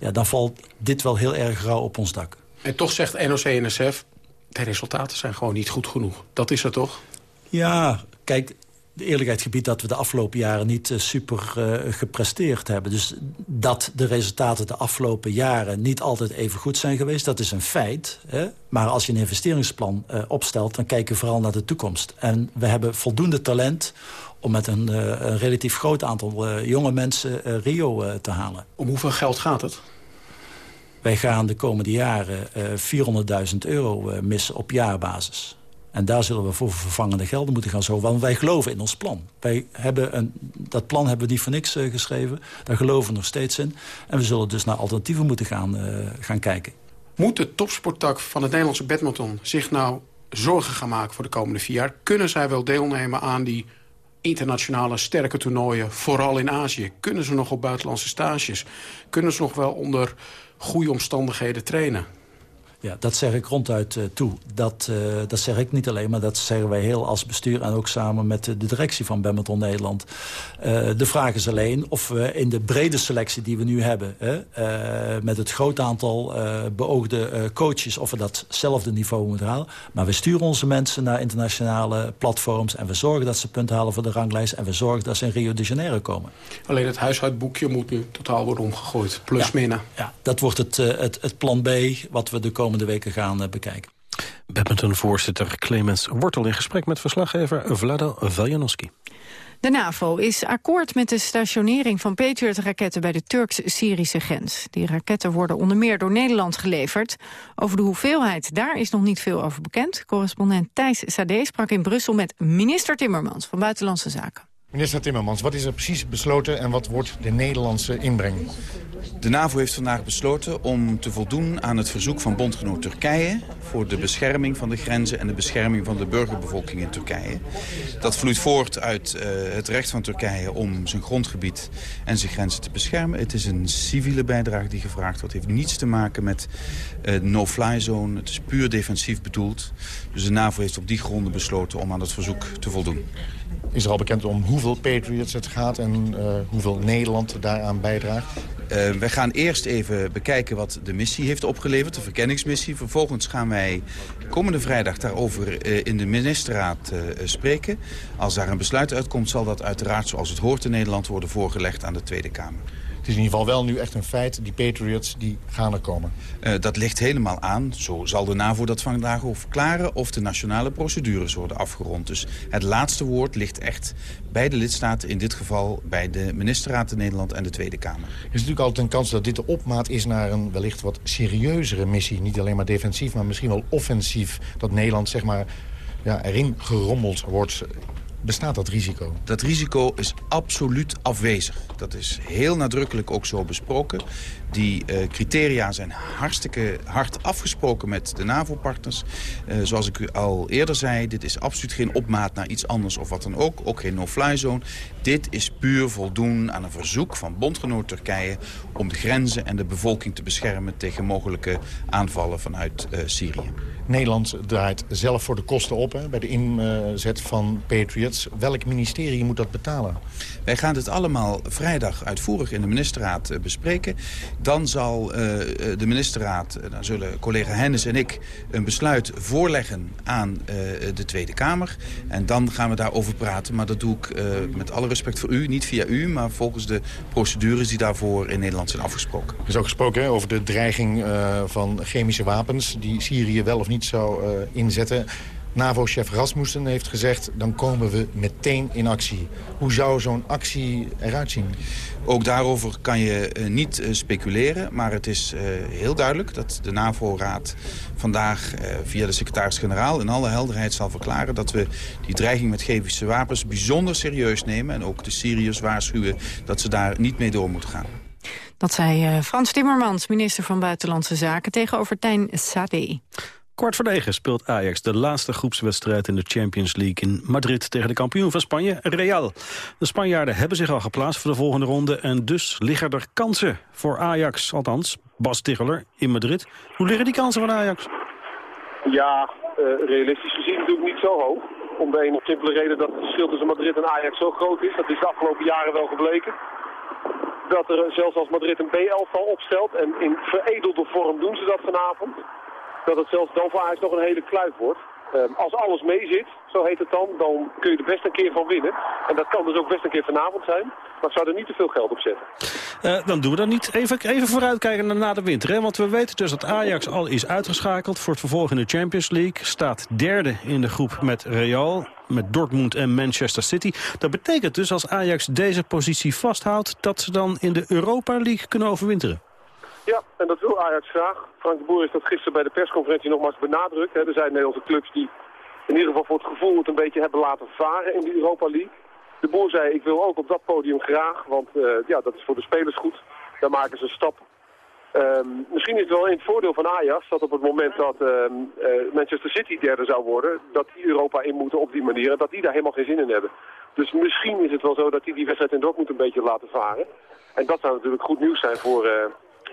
Ja, dan valt dit wel heel erg rauw op ons dak. En toch zegt NOC-NSF... de resultaten zijn gewoon niet goed genoeg. Dat is er toch? Ja, kijk, de eerlijkheid gebied dat we de afgelopen jaren niet uh, super uh, gepresteerd hebben. Dus dat de resultaten de afgelopen jaren niet altijd even goed zijn geweest... dat is een feit. Hè? Maar als je een investeringsplan uh, opstelt... dan kijk je vooral naar de toekomst. En we hebben voldoende talent om met een, een relatief groot aantal jonge mensen Rio te halen. Om hoeveel geld gaat het? Wij gaan de komende jaren 400.000 euro missen op jaarbasis. En daar zullen we voor vervangende gelden moeten gaan zorgen. Want wij geloven in ons plan. Wij hebben een, dat plan hebben we niet voor niks uh, geschreven. Daar geloven we nog steeds in. En we zullen dus naar alternatieven moeten gaan, uh, gaan kijken. Moet de topsporttak van het Nederlandse badminton zich nou zorgen gaan maken voor de komende vier jaar? Kunnen zij wel deelnemen aan die internationale sterke toernooien, vooral in Azië? Kunnen ze nog op buitenlandse stages? Kunnen ze nog wel onder goede omstandigheden trainen? Ja, dat zeg ik ronduit uh, toe. Dat, uh, dat zeg ik niet alleen, maar dat zeggen wij heel als bestuur... en ook samen met de directie van Badminton Nederland. Uh, de vraag is alleen of we in de brede selectie die we nu hebben... met het groot aantal beoogde coaches... of we datzelfde niveau moeten halen. Maar we sturen onze mensen naar internationale platforms... en we zorgen dat ze punten halen voor de ranglijst... en we zorgen dat ze in Rio de Janeiro komen. Alleen het huishoudboekje moet nu totaal worden omgegooid. Plus ja, minnen. Ja, dat wordt het, het, het plan B wat we de komende komende weken gaan bekijken. Badminton-voorzitter Clemens Wortel in gesprek met verslaggever Vlado Veljanovski. De NAVO is akkoord met de stationering van Patriot-raketten bij de Turks-Syrische grens. Die raketten worden onder meer door Nederland geleverd. Over de hoeveelheid, daar is nog niet veel over bekend. Correspondent Thijs Sade sprak in Brussel met minister Timmermans van Buitenlandse Zaken. Minister Timmermans, wat is er precies besloten en wat wordt de Nederlandse inbreng? De NAVO heeft vandaag besloten om te voldoen aan het verzoek van bondgenoot Turkije... voor de bescherming van de grenzen en de bescherming van de burgerbevolking in Turkije. Dat vloeit voort uit uh, het recht van Turkije om zijn grondgebied en zijn grenzen te beschermen. Het is een civiele bijdrage die gevraagd wordt. Het heeft niets te maken met uh, no-fly zone. Het is puur defensief bedoeld. Dus de NAVO heeft op die gronden besloten om aan het verzoek te voldoen. Is er al bekend om hoeveel Patriots het gaat en uh, hoeveel Nederland daaraan bijdraagt? Uh, wij gaan eerst even bekijken wat de missie heeft opgeleverd, de verkenningsmissie. Vervolgens gaan wij komende vrijdag daarover uh, in de ministerraad spreken. Als daar een besluit uitkomt zal dat uiteraard zoals het hoort in Nederland worden voorgelegd aan de Tweede Kamer. Het is in ieder geval wel nu echt een feit, die Patriots die gaan er komen. Uh, dat ligt helemaal aan. Zo zal de NAVO dat vandaag ook verklaren... of de nationale procedures worden afgerond. Dus het laatste woord ligt echt bij de lidstaten. In dit geval bij de ministerraad in Nederland en de Tweede Kamer. Er is natuurlijk altijd een kans dat dit de opmaat is naar een wellicht wat serieuzere missie. Niet alleen maar defensief, maar misschien wel offensief. Dat Nederland zeg maar ja, erin gerommeld wordt. Bestaat dat risico? Dat risico is absoluut afwezig. Dat is heel nadrukkelijk ook zo besproken. Die uh, criteria zijn hartstikke hard afgesproken met de NAVO-partners. Uh, zoals ik u al eerder zei, dit is absoluut geen opmaat naar iets anders of wat dan ook. Ook geen no-fly zone. Dit is puur voldoen aan een verzoek van bondgenoot Turkije... om de grenzen en de bevolking te beschermen tegen mogelijke aanvallen vanuit uh, Syrië. Nederland draait zelf voor de kosten op hè, bij de inzet van Welk ministerie moet dat betalen? Wij gaan dit allemaal vrijdag uitvoerig in de ministerraad bespreken. Dan zal uh, de ministerraad, dan zullen collega Hennis en ik... een besluit voorleggen aan de Tweede Kamer. En dan gaan we daarover praten. Maar dat doe ik met alle respect voor u, niet via u... maar volgens de procedures die daarvoor in Nederland zijn afgesproken. Er is ook gesproken hè, over de dreiging van chemische wapens... die Syrië wel of niet zou inzetten... NAVO-chef Rasmussen heeft gezegd... dan komen we meteen in actie. Hoe zou zo'n actie eruit zien? Ook daarover kan je uh, niet uh, speculeren. Maar het is uh, heel duidelijk dat de NAVO-raad vandaag via de secretaris-generaal... in alle helderheid zal verklaren dat we die dreiging met chemische wapens... bijzonder serieus nemen en ook de Syriërs waarschuwen... dat ze daar niet mee door moeten gaan. Dat zei Frans Timmermans, minister van Buitenlandse Zaken... tegenover Tijn Sade. Kwart voor speelt Ajax de laatste groepswedstrijd in de Champions League in Madrid tegen de kampioen van Spanje, Real. De Spanjaarden hebben zich al geplaatst voor de volgende ronde en dus liggen er kansen voor Ajax. Althans, Bas Tiggeler in Madrid. Hoe liggen die kansen van Ajax? Ja, uh, realistisch gezien natuurlijk niet zo hoog. Om de ene simpele reden dat het verschil tussen Madrid en Ajax zo groot is. Dat is de afgelopen jaren wel gebleken. Dat er zelfs als Madrid een B-elftal opstelt en in veredelde vorm doen ze dat vanavond dat het zelfs dan voor Ajax nog een hele kluif wordt. Um, als alles meezit, zo heet het dan, dan kun je er best een keer van winnen. En dat kan dus ook best een keer vanavond zijn. Maar ik zou er niet te veel geld op zetten. Uh, dan doen we dat niet. Even, even vooruitkijken naar na de winter. Hè? Want we weten dus dat Ajax al is uitgeschakeld voor het vervolg in de Champions League. Staat derde in de groep met Real, met Dortmund en Manchester City. Dat betekent dus als Ajax deze positie vasthoudt... dat ze dan in de Europa League kunnen overwinteren. Ja, en dat wil Ajax graag. Frank de Boer is dat gisteren bij de persconferentie nogmaals benadrukt. Er zijn Nederlandse clubs die in ieder geval voor het gevoel het een beetje hebben laten varen in de Europa League. De Boer zei, ik wil ook op dat podium graag, want uh, ja, dat is voor de spelers goed. Daar maken ze een stap. Um, misschien is het wel een het voordeel van Ajax dat op het moment dat um, uh, Manchester City derde zou worden, dat die Europa in moeten op die manier en dat die daar helemaal geen zin in hebben. Dus misschien is het wel zo dat die die wedstrijd in Dortmund een beetje laten varen. En dat zou natuurlijk goed nieuws zijn voor, uh,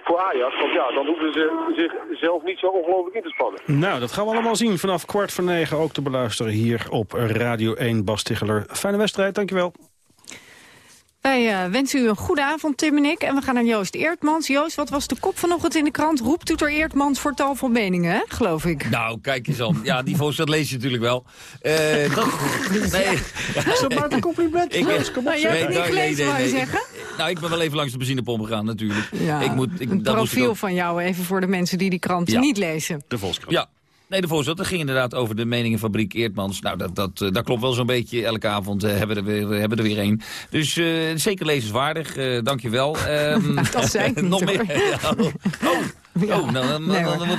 voor Ajax. Want ja, dan hoeven ze zichzelf niet zo ongelooflijk in te spannen. Nou, dat gaan we allemaal zien vanaf kwart voor negen ook te beluisteren hier op Radio 1. Bas Ticheler. Fijne wedstrijd, dankjewel. Wij uh, wensen u een goede avond, Tim en ik. En we gaan naar Joost Eertmans. Joost, wat was de kop vanochtend in de krant? Roept Toeter Eertmans voor tal van meningen, hè? geloof ik. Nou, kijk eens aan. Ja, die volgens dat lees je natuurlijk wel. Uh, dat, nee. Ja, Zo maakt een compliment. Ik, Joost, kom op. Nou, jij hebt het niet gelezen, nee, nee, nee, zeggen? Nou, ik ben wel even langs de benzinepomp gegaan, natuurlijk. Ja, ik moet, ik, een profiel ook... van jou, even voor de mensen die die krant ja. niet lezen. De Volkskrant. Ja, Nee, de voorzitter ging inderdaad over de meningenfabriek Eertmans. Nou, dat, dat, dat klopt wel zo'n beetje. Elke avond uh, hebben, we er weer, hebben er weer één. Dus uh, zeker lezenswaardig. Uh, dank je wel. Um, dat zei ik nog meer. ja, oh. Nou, dan, Nee, dan, hoor. dan-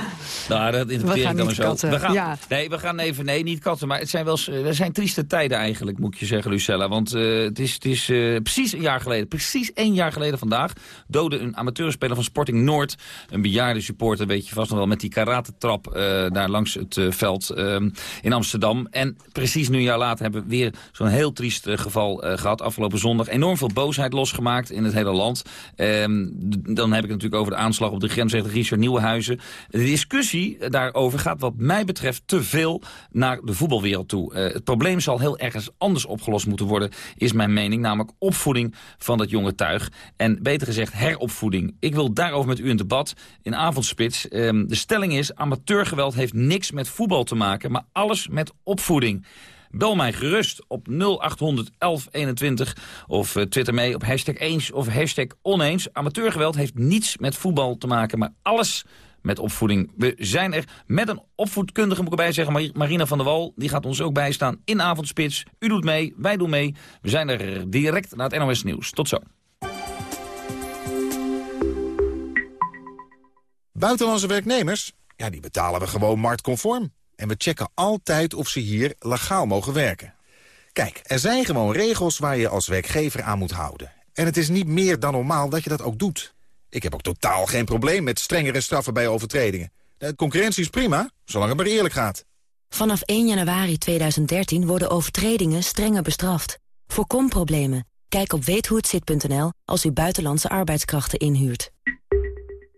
nou, dat interpreteer ik dan maar zo. katten. We gaan, Ja. Nee, we gaan even, nee, niet katten, maar het zijn wel, s- het zijn trieste tijden eigenlijk, moet je zeggen, Lucella. Want eh, het is, het is eh, precies een jaar geleden, precies één jaar geleden vandaag, doodde een amateurspeler van Sporting Noord, een bejaarde supporter, weet je vast nog wel, met die karatentrap eh daar langs het eh, veld eh, in Amsterdam. En precies nu een jaar later hebben we weer zo'n heel triest eh, geval eh, gehad. Afgelopen zondag enorm veel boosheid losgemaakt in het hele land. Ehm, dan heb ik het natuurlijk over de aanslag op de grensrechter Richard Nieuwenhuizen. De discussie daarover gaat wat mij betreft te veel naar de voetbalwereld toe. Eh, het probleem zal heel ergens anders opgelost moeten worden, is mijn mening. Namelijk opvoeding van dat jonge tuig. En beter gezegd heropvoeding. Ik wil daarover met u in debat in avondspits. Ehm, de stelling is, amateurgeweld heeft niks met voetbal te maken, maar alles met opvoeding. Bel mij gerust op 0800 1121 of eh, twitter mee op hashtag eens of hashtag oneens. Amateurgeweld heeft niets met voetbal te maken, maar alles met opvoeding. We zijn er met een opvoedkundige, moet ik erbij zeggen, Mar- Marina van der Wal. Die gaat ons ook bijstaan in Avondspits. U doet mee, wij doen mee. We zijn er direct na het NOS Nieuws. Tot zo. Buitenlandse werknemers, ja, die betalen we gewoon marktconform. En we checken altijd of ze hier legaal mogen werken. Kijk, er zijn gewoon regels waar je als werkgever aan moet houden. En het is niet meer dan normaal dat je dat ook doet. Ik heb ook totaal geen probleem met strengere straffen bij overtredingen. De concurrentie is prima, zolang het maar eerlijk gaat. Vanaf 1 januari 2013 worden overtredingen strenger bestraft. Voorkom problemen. Kijk op weethohetzit.nl als u buitenlandse arbeidskrachten inhuurt.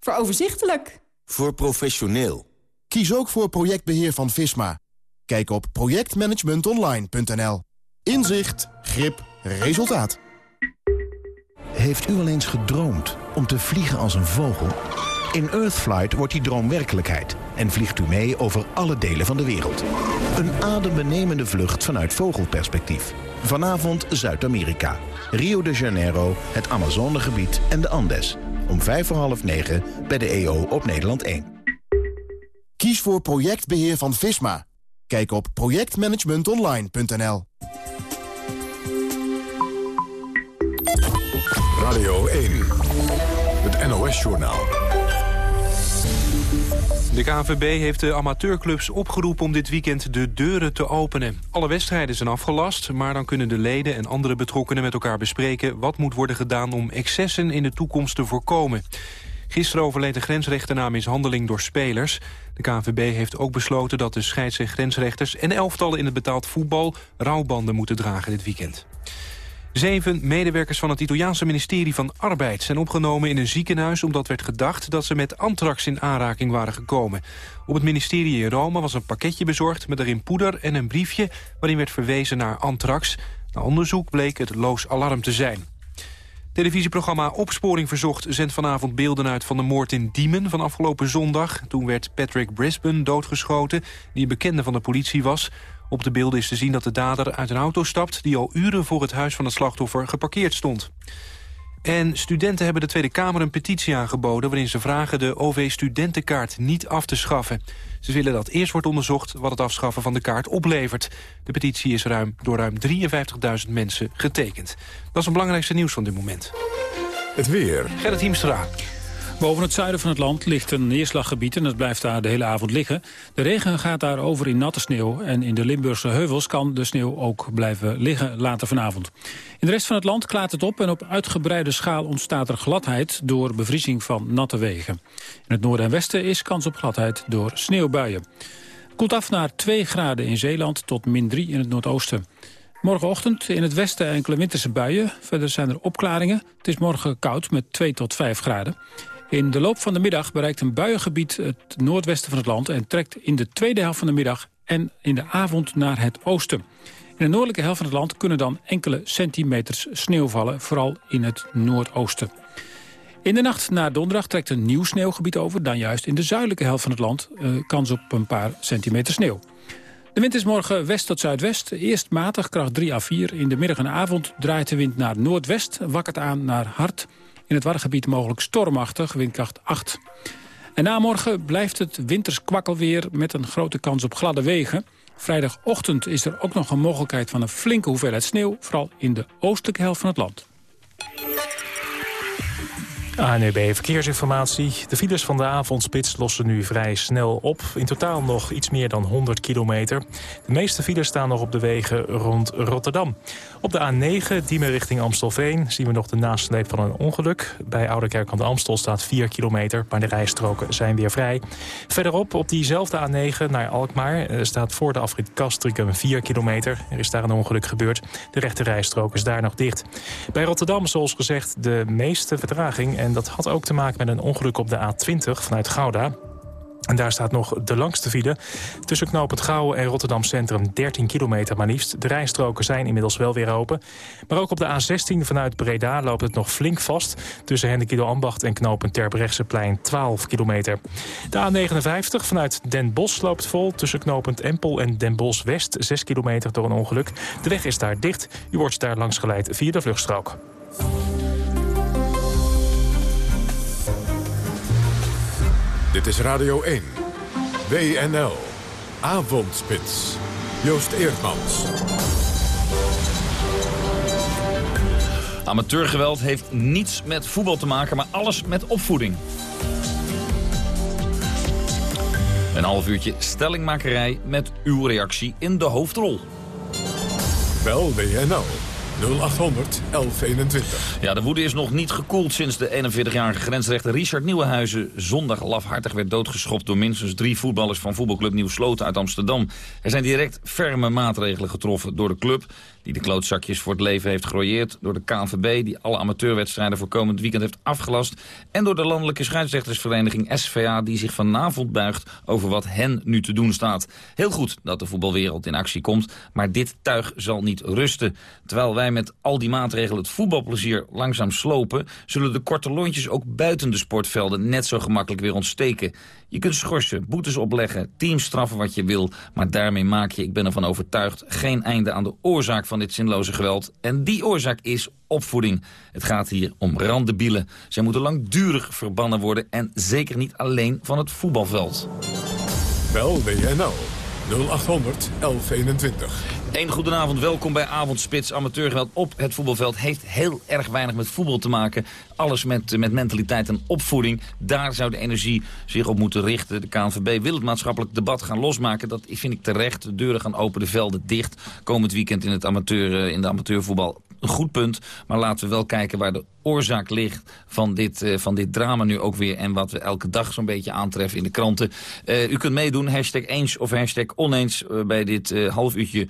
Voor overzichtelijk. Voor professioneel. Kies ook voor projectbeheer van Visma. Kijk op projectmanagementonline.nl. Inzicht, grip, resultaat. Heeft u wel eens gedroomd om te vliegen als een vogel? In Earthflight wordt die droom werkelijkheid en vliegt u mee over alle delen van de wereld. Een adembenemende vlucht vanuit vogelperspectief. Vanavond Zuid-Amerika, Rio de Janeiro, het Amazonegebied en de Andes. Om vijf voor half negen bij de EO op Nederland 1. Kies voor projectbeheer van Visma. Kijk op projectmanagementonline.nl. Radio 1, het NOS-journaal. De KNVB heeft de amateurclubs opgeroepen om dit weekend de deuren te openen. Alle wedstrijden zijn afgelast, maar dan kunnen de leden en andere betrokkenen met elkaar bespreken... wat moet worden gedaan om excessen in de toekomst te voorkomen. Gisteren overleed een grensrechter na mishandeling door spelers. De KNVB heeft ook besloten dat de scheids- en grensrechters... en elftallen in het betaald voetbal rouwbanden moeten dragen dit weekend. Zeven medewerkers van het Italiaanse ministerie van Arbeid zijn opgenomen in een ziekenhuis omdat werd gedacht dat ze met antrax in aanraking waren gekomen. Op het ministerie in Rome was een pakketje bezorgd met erin poeder en een briefje waarin werd verwezen naar antrax. Na onderzoek bleek het loos alarm te zijn. Televisieprogramma Opsporing Verzocht zendt vanavond beelden uit van de moord in Diemen van afgelopen zondag. Toen werd Patrick Brisbane doodgeschoten, die een bekende van de politie was. Op de beelden is te zien dat de dader uit een auto stapt... die al uren voor het huis van het slachtoffer geparkeerd stond. En studenten hebben de Tweede Kamer een petitie aangeboden... waarin ze vragen de OV-studentenkaart niet af te schaffen. Ze willen dat eerst wordt onderzocht wat het afschaffen van de kaart oplevert. De petitie is ruim, door ruim 53.000 mensen getekend. Dat is het belangrijkste nieuws van dit moment. Het weer. Gerrit Hiemstra. Boven het zuiden van het land ligt een neerslaggebied en het blijft daar de hele avond liggen. De regen gaat daar over in natte sneeuw en in de Limburgse heuvels kan de sneeuw ook blijven liggen later vanavond. In de rest van het land klaart het op en op uitgebreide schaal ontstaat er gladheid door bevriezing van natte wegen. In het noorden en westen is kans op gladheid door sneeuwbuien. Het koelt af naar 2 graden in Zeeland tot min 3 in het noordoosten. Morgenochtend in het westen enkele winterse buien. Verder zijn er opklaringen. Het is morgen koud met 2 tot 5 graden. In de loop van de middag bereikt een buiengebied het noordwesten van het land... en trekt in de tweede helft van de middag en in de avond naar het oosten. In de noordelijke helft van het land kunnen dan enkele centimeters sneeuw vallen... vooral in het noordoosten. In de nacht naar donderdag trekt een nieuw sneeuwgebied over... dan juist in de zuidelijke helft van het land uh, kans op een paar centimeter sneeuw. De wind is morgen west tot zuidwest. Eerst matig, kracht 3 à 4. In de middag en avond draait de wind naar noordwest. Wakkert aan naar hard. In het Waddengebied mogelijk stormachtig, windkracht 8. En na morgen blijft het winters kwakkelweer met een grote kans op gladde wegen. Vrijdagochtend is er ook nog een mogelijkheid van een flinke hoeveelheid sneeuw... vooral in de oostelijke helft van het land. ANUB e Verkeersinformatie. De files van de avondspits lossen nu vrij snel op. In totaal nog iets meer dan 100 kilometer. De meeste files staan nog op de wegen rond Rotterdam. Op de A9, Diemen richting Amstelveen, zien we nog de nasleep van een ongeluk. Bij Ouderkerk aan de Amstel staat 4 kilometer, maar de rijstroken zijn weer vrij. Verderop, op diezelfde A9 naar Alkmaar, eh, staat voor de afrit Castricum 4 kilometer. Er is daar een ongeluk gebeurd. De rechte rijstrook is daar nog dicht. Bij Rotterdam, zoals gezegd, de meeste vertraging. En dat had ook te maken met een ongeluk op de A20 vanuit Gouda. En daar staat nog de langste file. Tussen knooppunt Gouwen en Rotterdam Centrum 13 kilometer maar liefst. De rijstroken zijn inmiddels wel weer open. Maar ook op de A16 vanuit Breda loopt het nog flink vast. Tussen Hendekido Ambacht en knooppunt Terbrechtseplein 12 kilometer. De A59 vanuit Den Bosch loopt vol. Tussen knooppunt Empel en Den Bosch West 6 kilometer door een ongeluk. De weg is daar dicht. U wordt daar langs geleid via de vluchtstrook. Dit is Radio 1. WNL. Avondspits. Joost Eerdmans. Amateurgeweld heeft niets met voetbal te maken, maar alles met opvoeding. Een half uurtje stellingmakerij met uw reactie in de hoofdrol. Bel WNL 0800 1121. Ja, de woede is nog niet gekoeld sinds de 41-jarige grensrechter Richard Nieuwenhuizen zondag lafhartig werd doodgeschopt door minstens drie voetballers van voetbalclub Nieuw Sloten uit Amsterdam. Er zijn direct ferme maatregelen getroffen door de club die de klootzakjes voor het leven heeft gerooieerd... door de KNVB, die alle amateurwedstrijden voor komend weekend heeft afgelast... en door de landelijke scheidsrechtersvereniging SVA... die zich vanavond buigt over wat hen nu te doen staat. Heel goed dat de voetbalwereld in actie komt, maar dit tuig zal niet rusten. Terwijl wij met al die maatregelen het voetbalplezier langzaam slopen... zullen de korte lontjes ook buiten de sportvelden net zo gemakkelijk weer ontsteken. Je kunt schorsen, boetes opleggen, teams straffen wat je wil... maar daarmee maak je, ik ben ervan overtuigd, geen einde aan de oorzaak van dit zinloze geweld. En die oorzaak is opvoeding. Het gaat hier om randebielen. Zij moeten langdurig verbannen worden en zeker niet alleen van het voetbalveld. Bel WNL 0800 1121. Een goedenavond, welkom bij Avondspits. Amateurgeweld op het voetbalveld heeft heel erg weinig met voetbal te maken. Alles met, met mentaliteit en opvoeding. Daar zou de energie zich op moeten richten. De KNVB wil het maatschappelijk debat gaan losmaken. Dat vind ik terecht. De deuren gaan open, de velden dicht. Komend weekend in, het amateur, eh, in de amateurvoetbal een goed punt. Maar laten we wel kijken waar de oorzaak ligt van dit, uh, van dit drama nu ook weer. En wat we elke dag zo'n beetje aantreffen in de kranten. Uh, u kunt meedoen, hashtag eens of hashtag oneens uh, bij dit half uurtje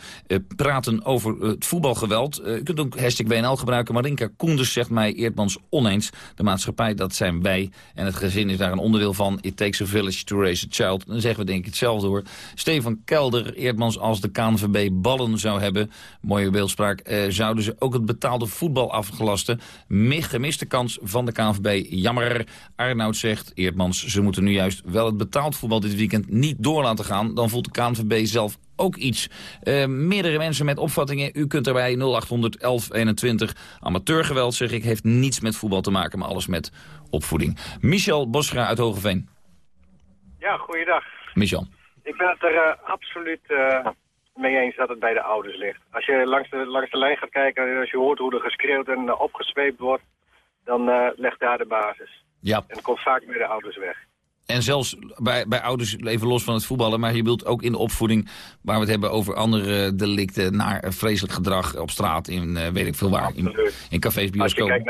praten over het voetbalgeweld. u kunt ook hashtag WNL gebruiken. Marinka Koenders zegt mij Eerdmans oneens. De maatschappij, dat zijn wij. En het gezin is daar een onderdeel van. It takes a village to raise a child. Dan zeggen we denk ik hetzelfde hoor. Stefan Kelder, Eerdmans als de KNVB ballen zou hebben. Mooie beeldspraak. zouden ze ook het betaalde voetbal afgelasten. Gemiste kans van de KNVB. Jammer. Arnoud zegt, Eerdmans, ze moeten nu juist wel het betaald voetbal dit weekend niet door laten gaan. Dan voelt de KNVB zelf ook iets. Uh, meerdere mensen met opvattingen. U kunt erbij 0800 1121. Amateurgeweld, zeg ik, heeft niets met voetbal te maken, maar alles met opvoeding. Michel Bosra uit Hogeveen. Ja, goeiedag. Michel. Ik ben het er uh, absoluut uh, mee eens dat het bij de ouders ligt. Als je langs de, langs de lijn gaat kijken en als je hoort hoe er geschreeuwd en opgesweept wordt, dan uh, legt daar de basis. Ja. En het komt vaak bij de ouders weg. En zelfs bij, bij ouders, even los van het voetballen... maar je bedoelt ook in de opvoeding... waar we het hebben over andere delicten... naar vreselijk gedrag op straat, in uh, weet ik veel waar. In, in, cafés, bioscopen.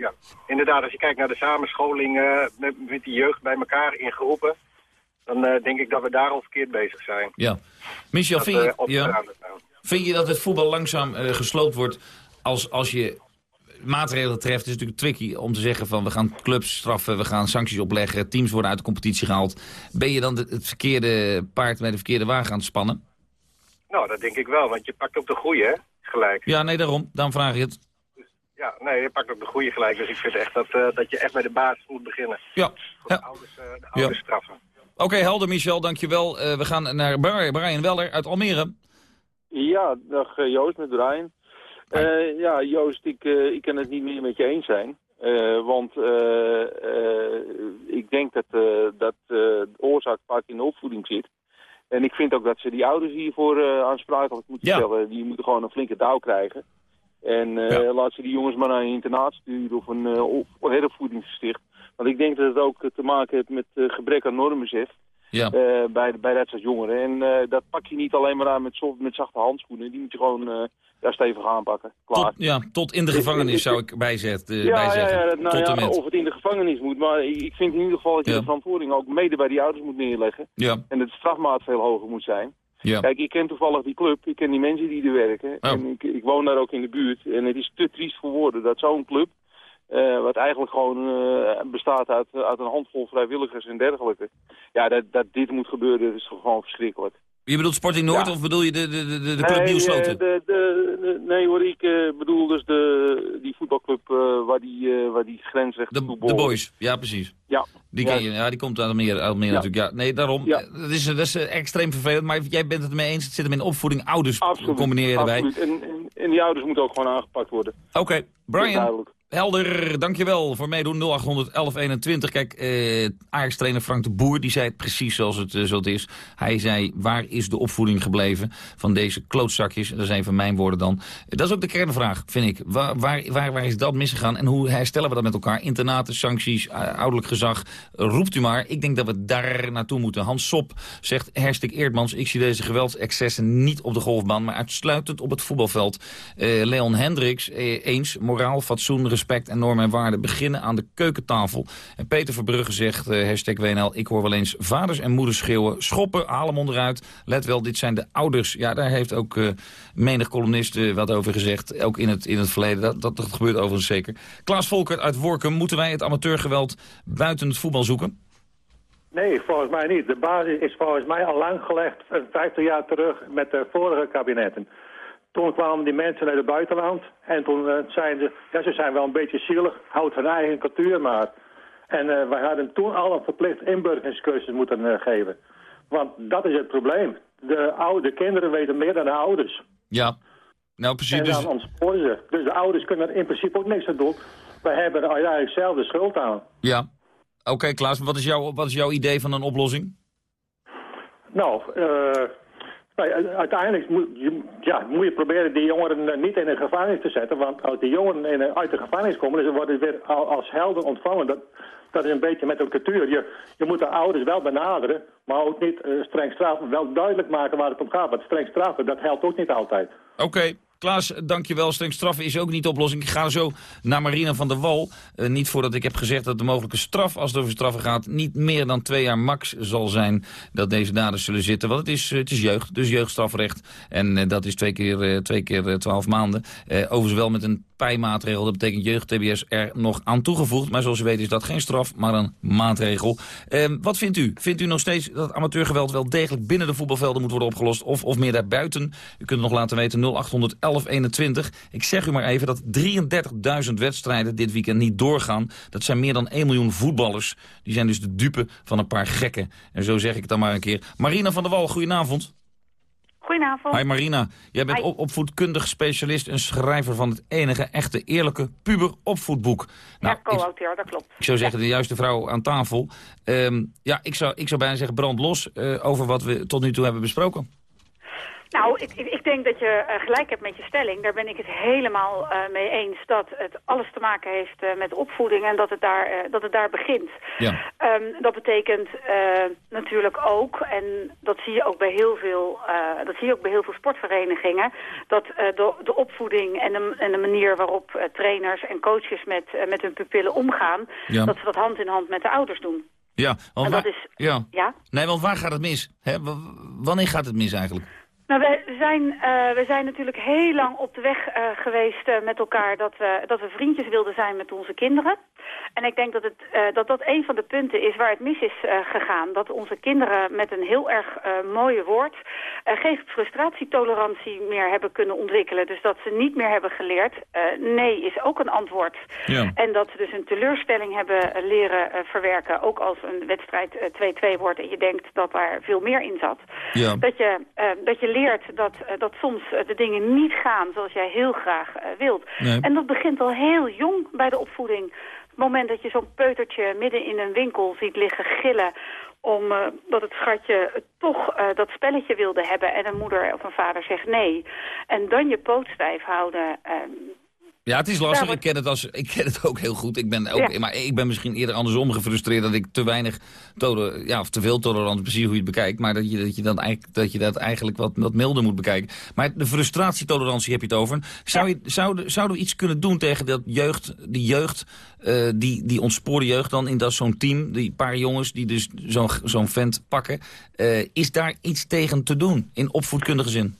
Ja, inderdaad, als je kijkt naar de samenscholing... Met, met die jeugd bij elkaar in groepen... dan uh, denk ik dat we daar al verkeerd bezig zijn. Ja. Michel, vind, je, ja, vind je dat het voetbal langzaam gesloopt wordt... als, als je maatregelen treft, is het natuurlijk tricky om te zeggen van we gaan clubs straffen, we gaan sancties opleggen, teams worden uit de competitie gehaald. Ben je dan het verkeerde paard bij de verkeerde wagen aan het spannen? Nou, dat denk ik wel, want je pakt op de goede, hè, gelijk. Ja, nee, daarom. Daarom vraag je het. Ja, nee, je pakt ook de goede gelijk. Dus ik vind echt dat, eh, dat je echt bij de basis moet beginnen. Ja. Voor de ouders, uh, de ouders straffen. Oké, helder Michel, dankjewel. Uh, we gaan naar Brian Weller uit Almere. Ja, dag Joost met Brian. Ja, Joost, ik, ik kan het niet meer met je eens zijn. want ik denk dat, dat de oorzaak vaak in de opvoeding zit. En ik vind ook dat ze die ouders hiervoor aansprakelijk moeten stellen. Die moeten gewoon een flinke touw krijgen. En uh, laat ze die jongens maar naar een internaat sturen of een heropvoedingsgesticht. Want ik denk dat het ook te maken heeft met gebrek aan normenbesef. Ja. bij, bij dat soort jongeren. En dat pak je niet alleen maar aan met, met zachte handschoenen. Die moet je gewoon ja, stevig aanpakken. Klaar. Tot, ja, tot in de gevangenis zou ik bijzet, ja, bijzeggen. Ja, ja, nou, ja, of het in de gevangenis moet. Maar ik vind in ieder geval dat je de verantwoording ook mede bij die ouders moet neerleggen. Ja. En dat de strafmaat veel hoger moet zijn. Ja. Kijk, ik ken toevallig die club, ik ken die mensen die er werken. Oh. En ik, ik, woon daar ook in de buurt. En het is te triest voor woorden dat zo'n club, uh, wat eigenlijk gewoon uh, bestaat uit, uit een handvol vrijwilligers en dergelijke. Ja, dat, dat dit moet gebeuren, dat is gewoon verschrikkelijk. Je bedoelt Sporting Noord Ja. of bedoel je de, de, de, de club nee, Nieuwsloten? eh, De, de, de- nee hoor, ik eh, bedoel dus de, die voetbalclub eh, waar die, eh waar die grensrechten toe De behoren. Boys, ja precies. Ja. Die, Ja. je, ja, die komt uit Almere, uit Almere Ja. natuurlijk. Ja, nee, daarom. Ja. eh, Dat is, dat is eh, extreem vervelend, maar jij bent het ermee eens. Het zit hem in opvoeding. Ouders combineer je erbij. Absoluut. En, en, en die ouders moeten ook gewoon aangepakt worden. Oké, is Brian, duidelijk. Helder, dankjewel voor meedoen. 0800 1121. Kijk, eh Ajax-trainer Frank de Boer, die zei het precies zoals het, eh, zo het is. Hij zei, waar is de opvoeding gebleven van deze klootzakjes? Dat een van mijn woorden dan. Dat is ook de kernvraag, vind ik. Waar, waar, waar, waar is dat misgegaan en hoe herstellen we dat met elkaar? Internaten, sancties, eh, ouderlijk gezag, roept u maar. Ik denk dat we daar naartoe moeten. Hans Sop zegt, Herstik Eerdmans, ik zie deze geweldsexcessen niet op de golfbaan, maar uitsluitend op het voetbalveld. Eh, Leon Hendricks, eh, eens, moraal, fatsoen, respect en normen en waarden beginnen aan de keukentafel. En Peter Verbrugge zegt, eh hashtag WNL, ik hoor wel eens vaders en moeders schreeuwen, schoppen, haal hem onderuit. Let wel, dit zijn de ouders. Ja, daar heeft ook eh, menig columnist eh, wat over gezegd, ook in het, in het verleden. Dat, dat, gebeurt overigens zeker. Klaas Volkert uit Workum, moeten wij het amateurgeweld buiten het voetbal zoeken? Nee, volgens mij niet. De basis is volgens mij al lang gelegd, eh, 50 jaar terug, met de vorige kabinetten. Toen kwamen die mensen uit het buitenland en toen eh, zeiden ze, ja, ze zijn wel een beetje zielig, houdt hun eigen cultuur maar. En eh, wij hadden toen al een verplicht inburgeringscursus moeten eh, geven. Want dat is het probleem. De, oude, de kinderen weten meer dan de ouders. Ja, nou precies. en Dus, dan ontsporen ze. Dus de ouders kunnen er in principe ook niks aan doen. Wij hebben er eigenlijk zelf de schuld aan. ja. Oké Klaas, wat is, jouw, wat is jouw idee van een oplossing? Nou, eh, uiteindelijk moet je, ja, moet je proberen die jongeren eh, niet in een gevangenis te zetten. Want als die jongeren in, een- uit de gevangenis komen, dan worden ze weer al- als helden ontvangen. Dat, dat is een beetje met een cultuur. Je, je moet de ouders wel benaderen, maar ook niet eh, streng straffen. Wel duidelijk maken waar het om gaat. Want streng straffen, dat helpt ook niet altijd. Oké, Klaas, dankjewel. Streng straffen is ook niet de oplossing. Ik ga zo naar Marina van der Wal. Eh, niet voordat ik heb gezegd dat de mogelijke straf, als het over straffen gaat... niet meer dan twee jaar max zal zijn dat deze daders zullen zitten. Want het is, eh, het is jeugd, dus jeugdstrafrecht. En eh, dat is twee keer, twee keer twaalf maanden. Overigens wel met een pijmaatregel. Dat betekent jeugd-TBS er nog aan toegevoegd. Maar zoals u weet is dat geen straf, maar een maatregel. Wat vindt u? Vindt u nog steeds dat amateurgeweld wel degelijk binnen de voetbalvelden moet worden opgelost? Of, of meer daarbuiten? U kunt het nog laten weten 0800 1121. Ik zeg u maar even dat 33.000 wedstrijden dit weekend niet doorgaan. Dat zijn meer dan 1 miljoen voetballers. Die zijn dus de dupe van een paar gekken. En zo zeg ik het dan maar een keer. Marina van der Wal, goedenavond. Goedenavond. Hi Marina, jij bent op opvoedkundig specialist en schrijver van het enige echte eerlijke puber-opvoedboek. Nou, ja, co-auteur, dat klopt. ik zou zeggen de juiste vrouw aan tafel. Ehm, ja, ik zou, ik zou bijna zeggen brand los eh, over wat we tot nu toe hebben besproken. Nou, ik, ik denk dat je eh, gelijk hebt met je stelling. Daar ben ik het helemaal eh, mee eens dat het alles te maken heeft eh, met opvoeding en dat het daar, dat het daar begint. Ja. Ehm, dat betekent natuurlijk ook, en dat zie je ook bij heel veel, dat zie je ook bij heel veel sportverenigingen, dat de, de opvoeding en de, en de manier waarop trainers en coaches met, met hun pupillen omgaan, Ja. dat ze dat hand in hand met de ouders doen. Ja, want En dat waar- is- ja. Ja? Nee, want waar gaat het mis? Hè? Wanneer gaat het mis eigenlijk? Nou, wij zijn, uh, we zijn natuurlijk heel lang op de weg uh, geweest uh, met elkaar dat we, dat we vriendjes wilden zijn met onze kinderen. En ik denk dat het, dat, dat een van de punten is waar het mis is gegaan. Dat onze kinderen met een heel erg mooie woord geen frustratietolerantie meer hebben kunnen ontwikkelen. Dus dat ze niet meer hebben geleerd. nee is ook een antwoord. Ja. En dat ze dus een teleurstelling hebben leren verwerken. Ook als een wedstrijd 2-2 wordt en je denkt dat daar veel meer in zat. Ja. Dat je, dat je leert dat, uh, dat soms uh, de dingen niet gaan zoals jij heel graag uh, wilt. Nee. En dat begint al heel jong bij de opvoeding. Het moment dat je zo'n peutertje midden in een winkel ziet liggen gillen omdat het schatje toch dat spelletje wilde hebben en een moeder of een vader zegt nee. En dan je poot stijf houden, ehm, ja, het is lastig. Ik ken het, als, ik ken het ook heel goed. Ik ben ook, Maar ik ben misschien eerder andersom gefrustreerd dat ik te weinig, ja, of te veel tolerant, precies hoe je het bekijkt. Maar dat je, dat je, dan eigenlijk, dat, je dat eigenlijk wat, wat milder moet bekijken. Maar de frustratietolerantie heb je het over. Zou je, zouden, zouden we iets kunnen doen tegen dat jeugd, die jeugd, uh, die, die ontspoorde jeugd dan in dat zo'n team, die paar jongens die dus zo'n zo'n vent pakken. Uh, is daar iets tegen te doen in opvoedkundige zin?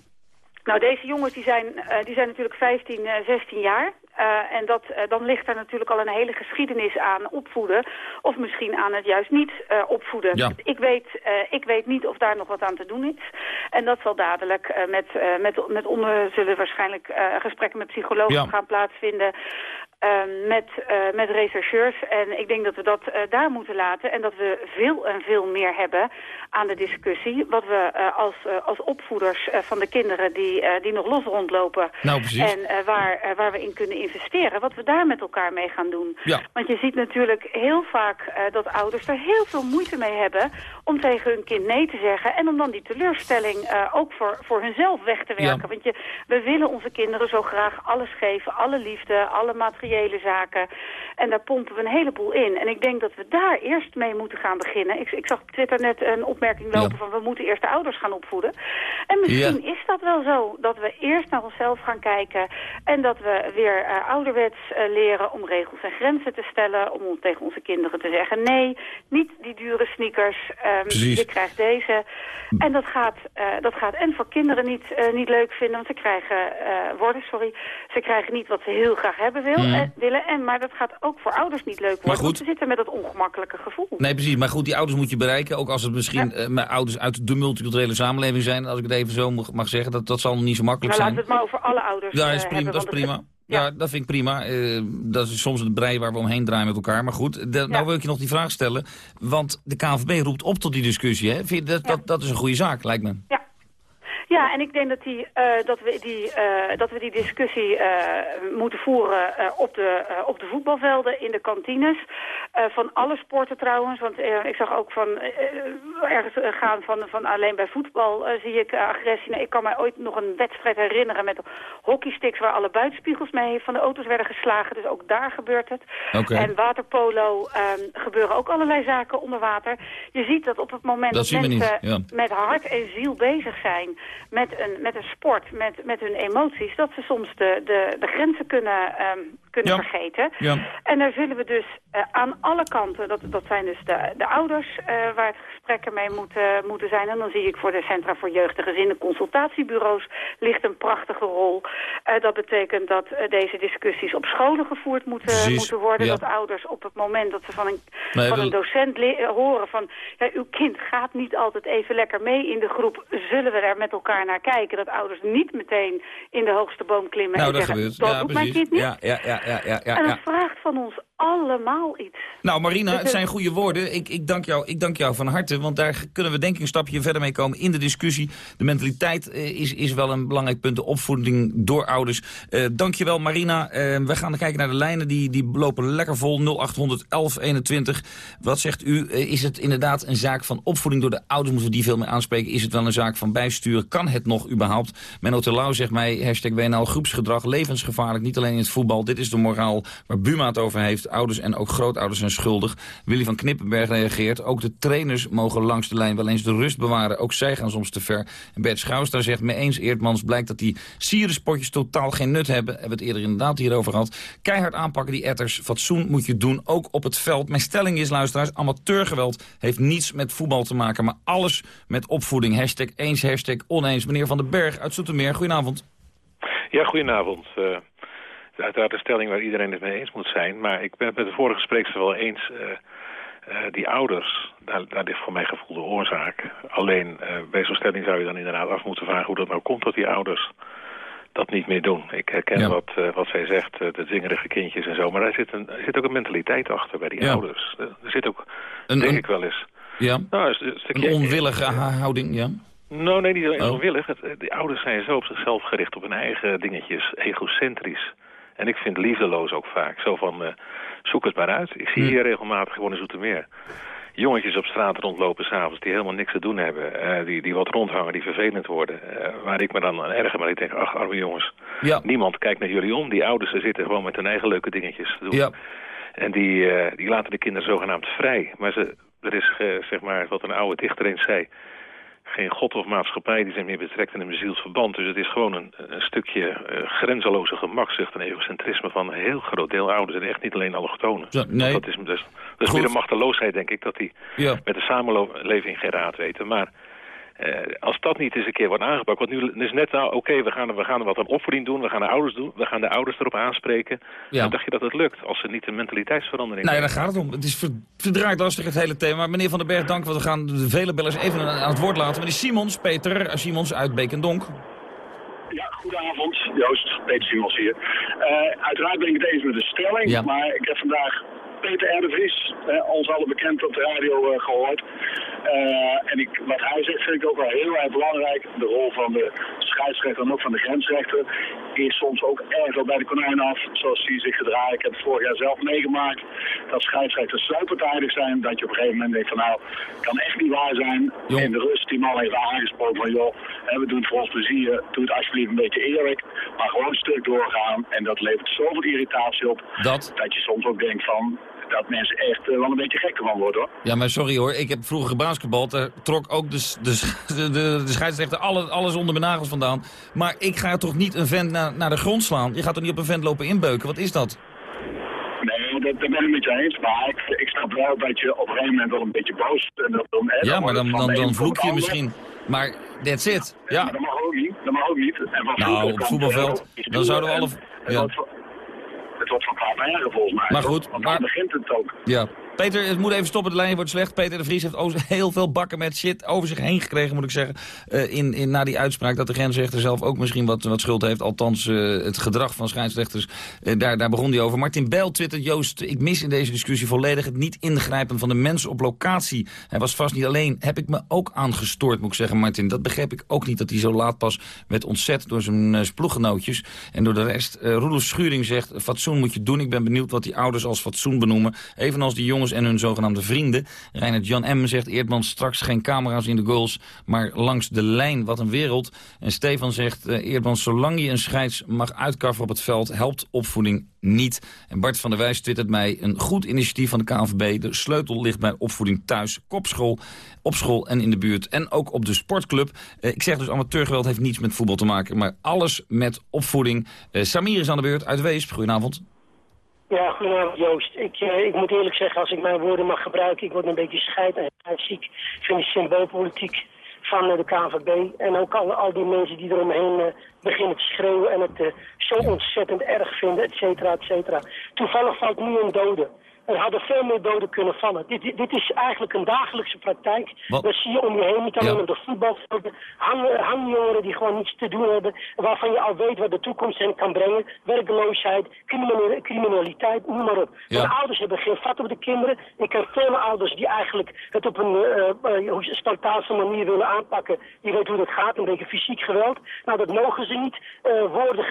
Nou, deze jongens die zijn, uh, die zijn natuurlijk 15, uh, 16 jaar. Uh, en dat, dan ligt er natuurlijk al een hele geschiedenis aan opvoeden. Of misschien aan het juist niet opvoeden. Ja. Ik, weet, ik weet niet of daar nog wat aan te doen is. En dat zal dadelijk met, met, met onder zullen waarschijnlijk gesprekken met psychologen ja. gaan plaatsvinden. Uh, met, uh, met rechercheurs. En ik denk dat we dat uh, daar moeten laten. En dat we veel en veel meer hebben aan de discussie. Wat we als, als opvoeders van de kinderen die, die nog los rondlopen. Nou, precies. En waar, waar we in kunnen investeren. Wat we daar met elkaar mee gaan doen. Ja. Want je ziet natuurlijk heel vaak dat ouders er heel veel moeite mee hebben... om tegen hun kind nee te zeggen. En om dan die teleurstelling ook voor, voor hunzelf weg te werken. Ja. Want je, we willen onze kinderen zo graag alles geven. Alle liefde, alle materialen zaken. En daar pompen we een heleboel in. En ik denk dat we daar eerst mee moeten gaan beginnen. Ik, ik zag op Twitter net een opmerking lopen van we moeten eerst de ouders gaan opvoeden. En misschien is dat wel zo, dat we eerst naar onszelf gaan kijken. En dat we weer uh, ouderwets uh, leren om regels en grenzen te stellen. Om tegen onze kinderen te zeggen nee, niet die dure sneakers. Um, je krijgt deze. En dat gaat, uh, dat gaat en voor kinderen niet, niet leuk vinden. Want ze krijgen, worden, sorry, ze krijgen niet wat ze heel graag hebben wil. Mm. Eh, willen. En, maar dat gaat ook voor ouders niet leuk worden. Want ze zitten met dat ongemakkelijke gevoel. Nee, precies. Maar goed, die ouders moet je bereiken. Ook als het misschien ja. uh, ouders uit de multiculturele samenleving zijn. Als ik het even zo mag zeggen. Dat, dat zal nog niet zo makkelijk nou, zijn. Laten we het maar over alle ouders Ja, is prima, hebben, dat is prima. Ja. ja. dat vind ik prima. Uh, dat is soms een brei waar we omheen draaien met elkaar. Maar goed, de, nou wil ik je nog die vraag stellen. Want de KNVB roept op tot die discussie. Hè? Vind je dat, dat, dat is een goede zaak, lijkt me. Ja. Ja, en ik denk dat, die, uh, dat, we, die, uh, dat we die discussie uh, moeten voeren op, de, op de voetbalvelden, in de kantines. van alle sporten trouwens, want ik zag ook van ergens gaan van, van alleen bij voetbal zie ik agressie. Ik kan mij ooit nog een wedstrijd herinneren met hockeysticks waar alle buitenspiegels mee van de auto's werden geslagen. Dus ook daar gebeurt het. Okay. En waterpolo um, gebeuren ook allerlei zaken onder water. Je ziet dat op het moment dat, dat mensen ja. met hart en ziel bezig zijn met een, met een sport, met, met hun emoties, dat ze soms de, de, de grenzen kunnen, um, kunnen ja. vergeten. Ja. En daar zullen we dus uh, aan alle kanten, dat, dat zijn dus de, de ouders uh, waar het gesprekken mee moeten, moeten zijn. En dan zie ik voor de Centra voor Jeugd en Gezinnen consultatiebureaus ligt een prachtige rol. Uh, dat betekent dat deze discussies op scholen gevoerd moeten, moeten worden. Ja. Dat ouders op het moment dat ze van een, Nee, van een docent horen van... Ja, uw kind gaat niet altijd even lekker mee in de groep. Zullen we daar met elkaar naar kijken? Dat ouders niet meteen in de hoogste boom klimmen Nou, en dat zeggen... gebeurt. dat Ja, doet mijn kind niet. Ja, ja, ja, ja, ja, ja, en dat vraagt van ons allemaal iets. Nou, Marina, Dus het zijn goede woorden. Ik, ik, dank jou, ik dank jou van harte, want daar kunnen we denk ik een stapje verder mee komen in de discussie. De mentaliteit eh, is, is wel een belangrijk punt, de opvoeding door ouders. Eh dank je wel, Marina. Eh, we gaan kijken naar de lijnen, die, die lopen lekker vol. 0800 1121. Wat zegt u? Is het inderdaad een zaak van opvoeding door de ouders? Moeten we die veel meer aanspreken? Is het wel een zaak van bijsturen? Kan het nog überhaupt? Menno Terlouw zegt mij, hashtag WNL groepsgedrag, levensgevaarlijk. Niet alleen in het voetbal, dit is de moraal waar Buma het over heeft. Ouders en ook grootouders zijn schuldig. Willy van Knippenberg reageert. Ook de trainers mogen langs de lijn wel eens de rust bewaren. Ook zij gaan soms te ver. En Bert Schouwstra zegt, me eens Eerdmans blijkt dat die sierenspotjes totaal geen nut hebben. Hebben we het eerder inderdaad hierover gehad. Keihard aanpakken die etters. Fatsoen moet je doen, ook op het veld. Mijn stelling is, luisteraars, amateurgeweld heeft niets met voetbal te maken. Maar alles met opvoeding. Hashtag eens, hashtag oneens. Meneer Van den Berg uit Zoetermeer, goedenavond. Ja, goedenavond. Uh, uiteraard een stelling waar iedereen het mee eens moet zijn. Maar ik ben het met de vorige spreekster wel eens... Uh, uh, die ouders, daar, daar ligt voor mij gevoel de oorzaak. Alleen bij zo'n stelling zou je dan inderdaad af moeten vragen... hoe dat nou komt dat die ouders dat niet meer doen. Ik herken wat, uh, wat zij zegt, de zingerige kindjes en zo. Maar er zit, een, er zit ook een mentaliteit achter bij die ja. ouders. Er, zit ook, een, denk een, ik wel eens... Ja, nou, een, een onwillige houding, ja. Nou, nee, niet oh. onwillig. Het, die ouders zijn zo op zichzelf gericht, op hun eigen dingetjes, egocentrisch. En ik vind liefdeloos ook vaak. Zo van, uh, zoek het maar uit. Ik zie hier regelmatig gewoon in Zoetermeer jongetjes op straat rondlopen s'avonds die helemaal niks te doen hebben. Uh, die, die wat rondhangen, die vervelend worden. Uh, waar ik me dan aan erger, maar ik denk, ach arme jongens. Ja. Niemand kijkt naar jullie om. Die ouders zitten gewoon met hun eigen leuke dingetjes te doen. Ja. En die, uh, die laten de kinderen zogenaamd vrij. Maar ze, er is, zeg maar, wat een oude dichter eens zei geen god of maatschappij die zijn meer betrekt in een bezield verband. Dus het is gewoon een, een stukje uh, grenzeloze gemakzucht en egocentrisme van een heel groot deel ouders. En echt niet alleen allochtonen. Ja, nee. Dat is, dus, dat is weer een machteloosheid, denk ik, dat die ja. met de samenleving geen raad weten. Maar als dat niet eens een keer wordt aangepakt, want nu is net nou, oké, okay, we, gaan, we gaan wat aan opvoeding doen, we gaan de ouders doen, we gaan de ouders erop aanspreken. Ja. Dan dacht je dat het lukt, als ze niet een mentaliteitsverandering Nee, daar gaat het om. Het is verdraaid lastig het hele thema. Maar meneer Van den Berg, dank, want we gaan de vele bellers even aan het woord laten. Meneer Simons, Peter Simons uit Beekendonk. Ja, goedenavond. Joost, Peter Simons hier. Uh, uiteraard ben ik het eens met de stelling, ja. maar ik heb vandaag Peter R. de Vries, eh, ons alle bekend op de radio uh, gehoord. Uh, en ik, wat hij zegt vind ik ook wel heel erg belangrijk. De rol van de scheidsrechter en ook van de grensrechter is soms ook erg wel bij de konijn af. Zoals hij zich gedraaid. Ik heb het vorig jaar zelf meegemaakt. Dat scheidsrechters zo partijdig zijn dat je op een gegeven moment denkt van nou, kan echt niet waar zijn. Jo. In de rust die man heeft aangesproken van joh, hè, we doen het voor ons plezier. Doe het alsjeblieft een beetje eerlijk. Maar gewoon een stuk doorgaan. En dat levert zoveel irritatie op. Dat? Dat je soms ook denkt van dat mensen echt uh, wel een beetje gek ervan worden hoor. Ja, maar sorry hoor, ik heb vroeger gebasketbald. Daar trok ook de, de, de, de scheidsrechter alles, alles onder mijn nagels vandaan. Maar ik ga toch niet een vent naar, naar de grond slaan? Je gaat toch niet op een vent lopen inbeuken? Wat is dat? Nee, dat, dat ben ik met je eens. Maar ik, ik snap wel dat je op een gegeven moment wel een beetje boos bent. En dan, hè, ja, maar dan, dan, dan vloek je misschien. Maar that's it. Ja. Maar dat mag ook niet. Dat mag ook niet. En van nou, op het voetbalveld, dan zouden we alle... Ja. Wordt van kwaad erger volgens mij. Maar goed, maar... begint het ook. Ja. Peter, het moet even stoppen, de lijn wordt slecht. Peter de Vries heeft heel veel bakken met shit over zich heen gekregen, moet ik zeggen. Uh, in, in, na die uitspraak dat de grensrechter zelf ook misschien wat, wat schuld heeft. Althans, uh, het gedrag van scheidsrechters, uh, daar, daar begon hij over. Martin Bijl twittert, Joost, ik mis in deze discussie volledig het niet ingrijpen van de mens op locatie. Hij was vast niet alleen. Heb ik me ook aangestoord, moet ik zeggen, Martin. Dat begreep ik ook niet, dat hij zo laat pas werd ontzet door zijn ploeggenootjes. En door de rest. Roelof Schuring zegt, fatsoen moet je doen. Ik ben benieuwd wat die ouders als fatsoen benoemen. Evenals die jongens en hun zogenaamde vrienden. Reinhard Jan M. zegt Eerdman straks geen camera's in de goals, maar langs de lijn. Wat een wereld. En Stefan zegt uh, Eerdman, zolang je een scheids mag uitkaffen op het veld, helpt opvoeding niet. En Bart van der Wijs twittert mij een goed initiatief van de KNVB. De sleutel ligt bij opvoeding thuis, kopschool, op school en in de buurt. En ook op de sportclub. Uh, ik zeg dus amateurgeweld heeft niets met voetbal te maken, maar alles met opvoeding. Uh, Samir is aan de beurt uit Weesp. Goedenavond. Ja, goedenavond Joost. Ik, uh, ik moet eerlijk zeggen, als ik mijn woorden mag gebruiken, ik word een beetje scheid en ziek. Ik vind de symboolpolitiek van uh, de KNVB en ook al, die mensen die eromheen uh, beginnen te schreeuwen en het zo ontzettend erg vinden, et cetera, et cetera. Toevallig valt nu een dode. Er hadden veel meer doden kunnen vallen. Dit, dit, dit is eigenlijk een dagelijkse praktijk. Wat? Dat zie je om je heen, niet alleen Ja. op de voetbalvelden. Hang- Hangjongeren die gewoon niets te doen hebben. Waarvan je al weet wat de toekomst hen kan brengen. Werkeloosheid, criminele- criminaliteit, noem maar op. Ja. De ouders hebben geen vat op de kinderen. Ik ken vele ouders die eigenlijk het op een uh, uh, spontaanse manier willen aanpakken. Je weet hoe dat gaat, een beetje fysiek geweld. Nou, dat mogen ze niet. Uh, woorden,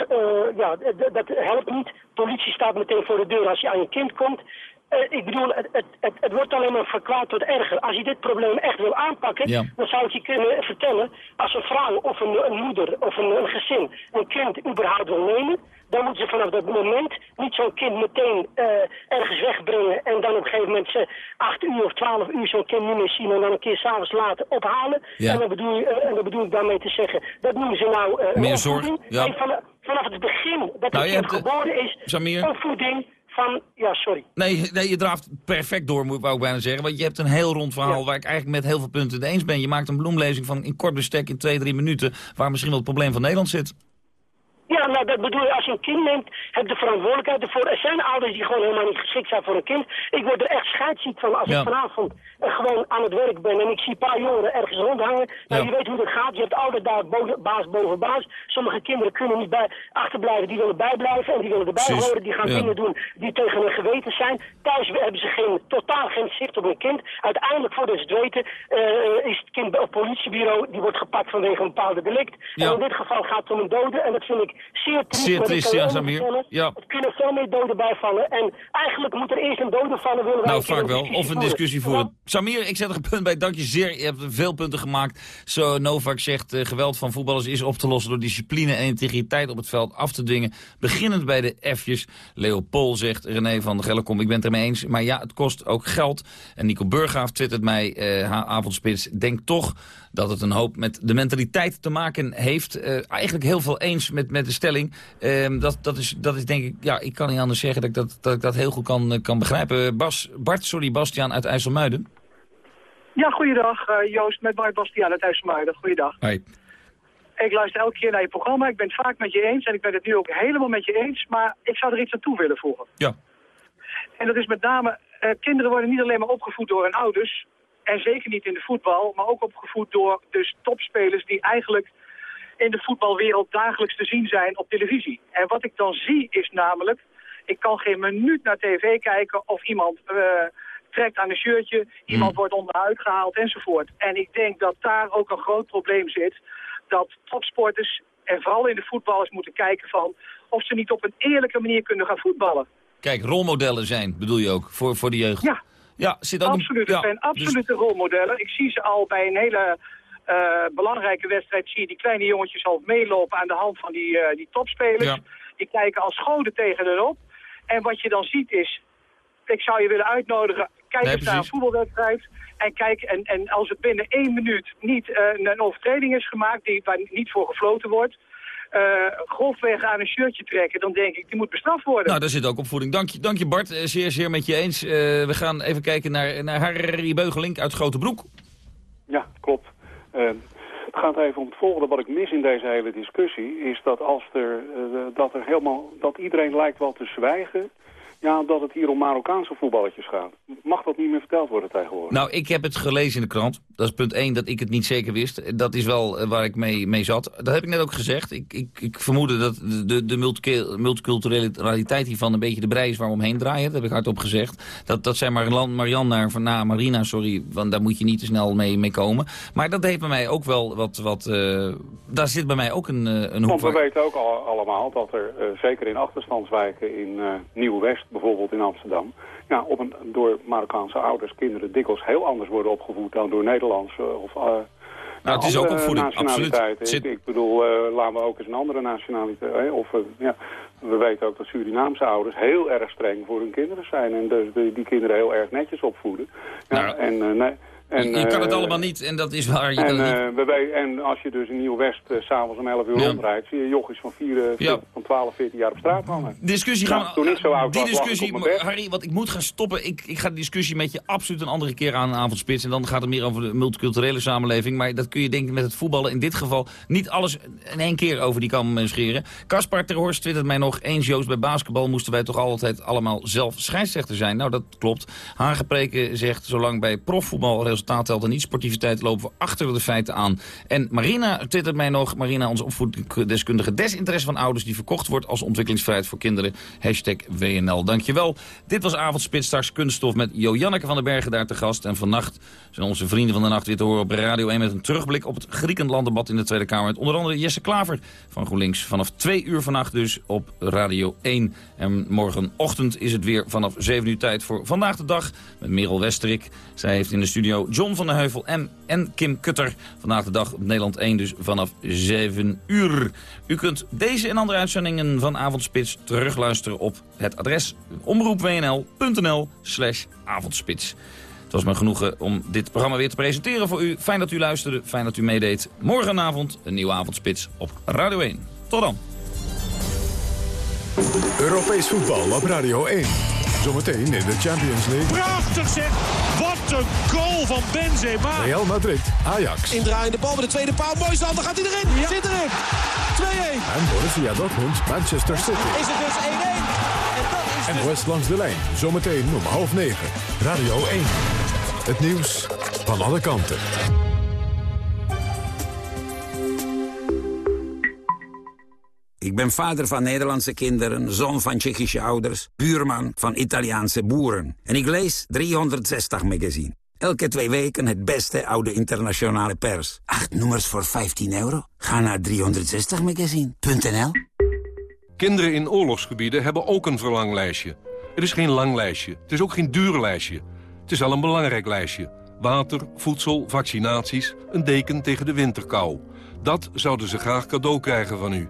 ja, dat helpt niet. Politie staat meteen voor de deur als je aan je kind komt. Uh, ik bedoel, het, het, het, het wordt alleen maar verkwaad tot erger. Als je dit probleem echt wil aanpakken, Ja. dan zou ik je kunnen vertellen... als een vrouw of een, een moeder of een, een gezin een kind überhaupt wil nemen... dan moeten ze vanaf dat moment niet zo'n kind meteen uh, ergens wegbrengen en dan op een gegeven moment ze acht uur of twaalf uur zo'n kind niet meer zien en dan een keer s'avonds later ophalen. Ja. En, dan bedoel, uh, en dan bedoel ik daarmee te zeggen, dat noemen ze nou uh, Meer zorg, ja. vanaf, vanaf het begin dat nou, het kind geboren is, Samir. opvoeding van... Ja, sorry. Nee, nee, je draaft perfect door, wou ik bijna zeggen. Want je hebt een heel rond verhaal waar ik eigenlijk met heel veel punten het eens ben. Je maakt een bloemlezing van in kort bestek in twee, drie minuten... waar misschien wel het probleem van Nederland zit. Ja, nou dat bedoel je, als je een kind neemt, heb je de verantwoordelijkheid ervoor. Er zijn ouders die gewoon helemaal niet geschikt zijn voor een kind. Ik word er echt scheidsziek van als ik vanavond uh, gewoon aan het werk ben en ik zie een paar jongeren ergens rondhangen. Nou, je weet hoe dat gaat. Je hebt altijd daar boven, baas boven baas. Sommige kinderen kunnen niet bij, achterblijven, die willen bijblijven en die willen erbij Precies. horen. Die gaan dingen doen die tegen hun geweten zijn. Thuis hebben ze geen, totaal geen zicht op hun kind. Uiteindelijk, voordat ze het weten, uh, is het kind op het politiebureau, die wordt gepakt vanwege een bepaalde delict. En in dit geval gaat het om een dode en dat vind ik zeer triest. Zeer triest, ja, Samir. Ja. Er kunnen veel meer doden bijvallen. En eigenlijk moet er eerst een dode vallen. Willen nou, vaak wel. Of een discussie voeren. Samir, ik zet er een punt bij. Dank je zeer. Je hebt veel punten gemaakt. Zo Novak zegt, uh, geweld van voetballers is op te lossen door discipline en integriteit op het veld af te dwingen. Beginnend bij de F'jes. Leopold zegt, René van der Gellekom, ik ben het ermee eens. Maar ja, het kost ook geld. En Nico Burghaaf twittert mij, uh, avondspits, denk toch dat het een hoop met de mentaliteit te maken heeft. Uh, eigenlijk heel veel eens met, met de stelling. Uh, dat, dat, is, dat is denk ik, ja, ik kan niet anders zeggen dat ik dat, dat, ik dat heel goed kan, uh, kan begrijpen. Bas, Bart, sorry, Bastiaan uit IJsselmuiden. Ja, goeiedag uh, Joost, met Bart Bastiaan uit IJsselmuiden. Goeiedag. Hoi. Ik luister elke keer naar je programma. Ik ben het vaak met je eens en ik ben het nu ook helemaal met je eens. Maar ik zou er iets aan toe willen voegen. Ja. En dat is met name, kinderen worden niet alleen maar opgevoed door hun ouders en zeker niet in de voetbal, maar ook opgevoed door dus topspelers die eigenlijk in de voetbalwereld dagelijks te zien zijn op televisie. En wat ik dan zie is namelijk, ik kan geen minuut naar tv kijken of iemand uh, trekt aan een shirtje, iemand hmm. wordt onderuit gehaald enzovoort. En ik denk dat daar ook een groot probleem zit, dat topsporters en vooral in de voetballers moeten kijken van of ze niet op een eerlijke manier kunnen gaan voetballen. Kijk, rolmodellen zijn, bedoel je ook, voor, voor de jeugd? Ja, ja, zit ook Absoluut, het zijn absolute dus... rolmodellen. Ik zie ze al bij een hele uh, belangrijke wedstrijd, zie je die kleine jongetjes al meelopen aan de hand van die, uh, die topspelers. Ja. Die kijken als goden tegen hen op. En wat je dan ziet is, ik zou je willen uitnodigen, kijk nee, eens naar een voetbalwedstrijd. En kijk, en, en als het binnen één minuut niet uh, een overtreding is gemaakt, die, waar niet voor gefloten wordt, uh, grofweg aan een shirtje trekken, dan denk ik, die moet bestraft worden. Nou, daar zit ook opvoeding. Dank je, dank je Bart, eh, zeer, zeer met je eens. Uh, we gaan even kijken naar, naar Harry Beugelink uit Grote Broek. Ja, klopt. Uh, het gaat even om het volgende. Wat ik mis in deze hele discussie is dat als er, dat er helemaal, dat iedereen lijkt wel te zwijgen ja, dat het hier om Marokkaanse voetballetjes gaat. Mag dat niet meer verteld worden tegenwoordig? Nou, ik heb het gelezen in de krant. Dat is punt 1, dat ik het niet zeker wist. Dat is wel eh, waar ik mee, mee zat. Dat heb ik net ook gezegd. Ik, ik, ik vermoedde dat de, de multiculturele realiteit hiervan een beetje de brei is waar we omheen draaien. Dat heb ik hardop gezegd. Dat, dat zei Marianne, Marianne naar, van, na Marina, sorry, want daar moet je niet te snel mee, mee komen. Maar dat heeft bij mij ook wel wat... wat uh, daar zit bij mij ook een, uh, een hoek Want we weten ook al, allemaal dat er, uh, zeker in achterstandswijken in Nieuw-West bijvoorbeeld in Amsterdam... Ja, op een, door Marokkaanse ouders kinderen dikwijls heel anders worden opgevoed dan door Nederlandse of... Uh, nou, het is ook opvoeding, absoluut. Ik, ik bedoel, uh, laten we ook eens een andere nationaliteit... Hè? Of, uh, ja, we weten ook dat Surinaamse ouders heel erg streng voor hun kinderen zijn... en dus die, die kinderen heel erg netjes opvoeden. Ja, nou, en, nee, en, je, kan het eh, allemaal niet en dat is waar. Je en, kan uh, we, en als je dus in Nieuw-West uh, s'avonds om 11 uur ja. rondrijdt... zie je jochies van, 4, ja. van 12, 14 jaar op straat hangen. Discussie gaan we... Toen niet zo oud die was, discussie, Harry, want ik moet gaan stoppen. Ik, ik ga de discussie met je absoluut een andere keer aan avondspits. En dan gaat het meer over de multiculturele samenleving. Maar dat kun je denken met het voetballen in dit geval... niet alles in één keer over die kan scheren. Kaspar Terhorst twittert mij nog... eens Joost, bij basketbal moesten wij toch altijd allemaal zelf scheidsrechter zijn. Nou, dat klopt. Hagepreken zegt, zolang bij profvoetbal resultaat telt en niet sportiviteit lopen we achter de feiten aan. En Marina twittert mij nog, Marina, onze opvoedingsdeskundige, desinteresse van ouders die verkocht wordt als ontwikkelingsvrijheid voor kinderen. Hashtag WNL. Dankjewel. Dit was Avondspits, straks kunststof met Jo Janneke van den Bergen daar te gast. En vannacht zijn onze vrienden van de nacht weer te horen op Radio 1 met een terugblik op het Griekenlanddebat in de Tweede Kamer. Met onder andere Jesse Klaver van GroenLinks. Vanaf twee uur vannacht dus op Radio 1. En morgenochtend is het weer vanaf 7 uur tijd voor Vandaag de Dag met Merel Westerik. Zij heeft in de studio John van der Heuvel en, en Kim Kutter. Vandaag de dag op Nederland 1 dus vanaf 7 uur. U kunt deze en andere uitzendingen van Avondspits terugluisteren op het adres omroepwnl.nl slash avondspits. Het was me genoegen om dit programma weer te presenteren voor u. Fijn dat u luisterde, fijn dat u meedeed. Morgenavond een nieuwe avondspits op Radio 1. Tot dan. Europees voetbal op Radio 1. Zometeen in de Champions League. Prachtig zeg! Wat een goal van Benzema! Real Madrid, Ajax. Indraaiende bal bij de tweede paal. Mooi stand, dan gaat hij erin! Ja. Zit erin! 2-1! En Borussia Dortmund, Manchester City. Is het dus 1-1? En dat is En West langs de lijn. Zometeen om half negen. Radio 1. Het nieuws van alle kanten. Ik ben vader van Nederlandse kinderen, zoon van Tsjechische ouders, buurman van Italiaanse boeren. En ik lees 360 magazine. Elke twee weken het beste oude internationale pers. Acht nummers voor 15 euro? Ga naar 360magazine.nl Kinderen in oorlogsgebieden hebben ook een verlanglijstje. Het is geen lang lijstje, het is ook geen duur lijstje. Het is wel een belangrijk lijstje. Water, voedsel, vaccinaties, een deken tegen de winterkou. Dat zouden ze graag cadeau krijgen van u.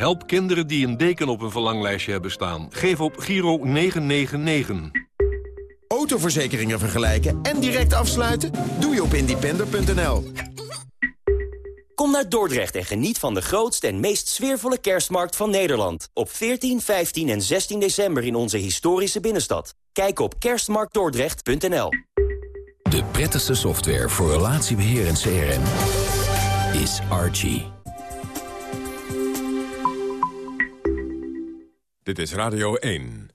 Help kinderen die een deken op een verlanglijstje hebben staan. Geef op Giro 999. Autoverzekeringen vergelijken en direct afsluiten? Doe je op independer.nl. Kom naar Dordrecht en geniet van de grootste en meest sfeervolle kerstmarkt van Nederland. Op 14, 15 en 16 december in onze historische binnenstad. Kijk op kerstmarktdordrecht.nl. De prettigste software voor relatiebeheer en CRM is Archie. Dit is Radio 1.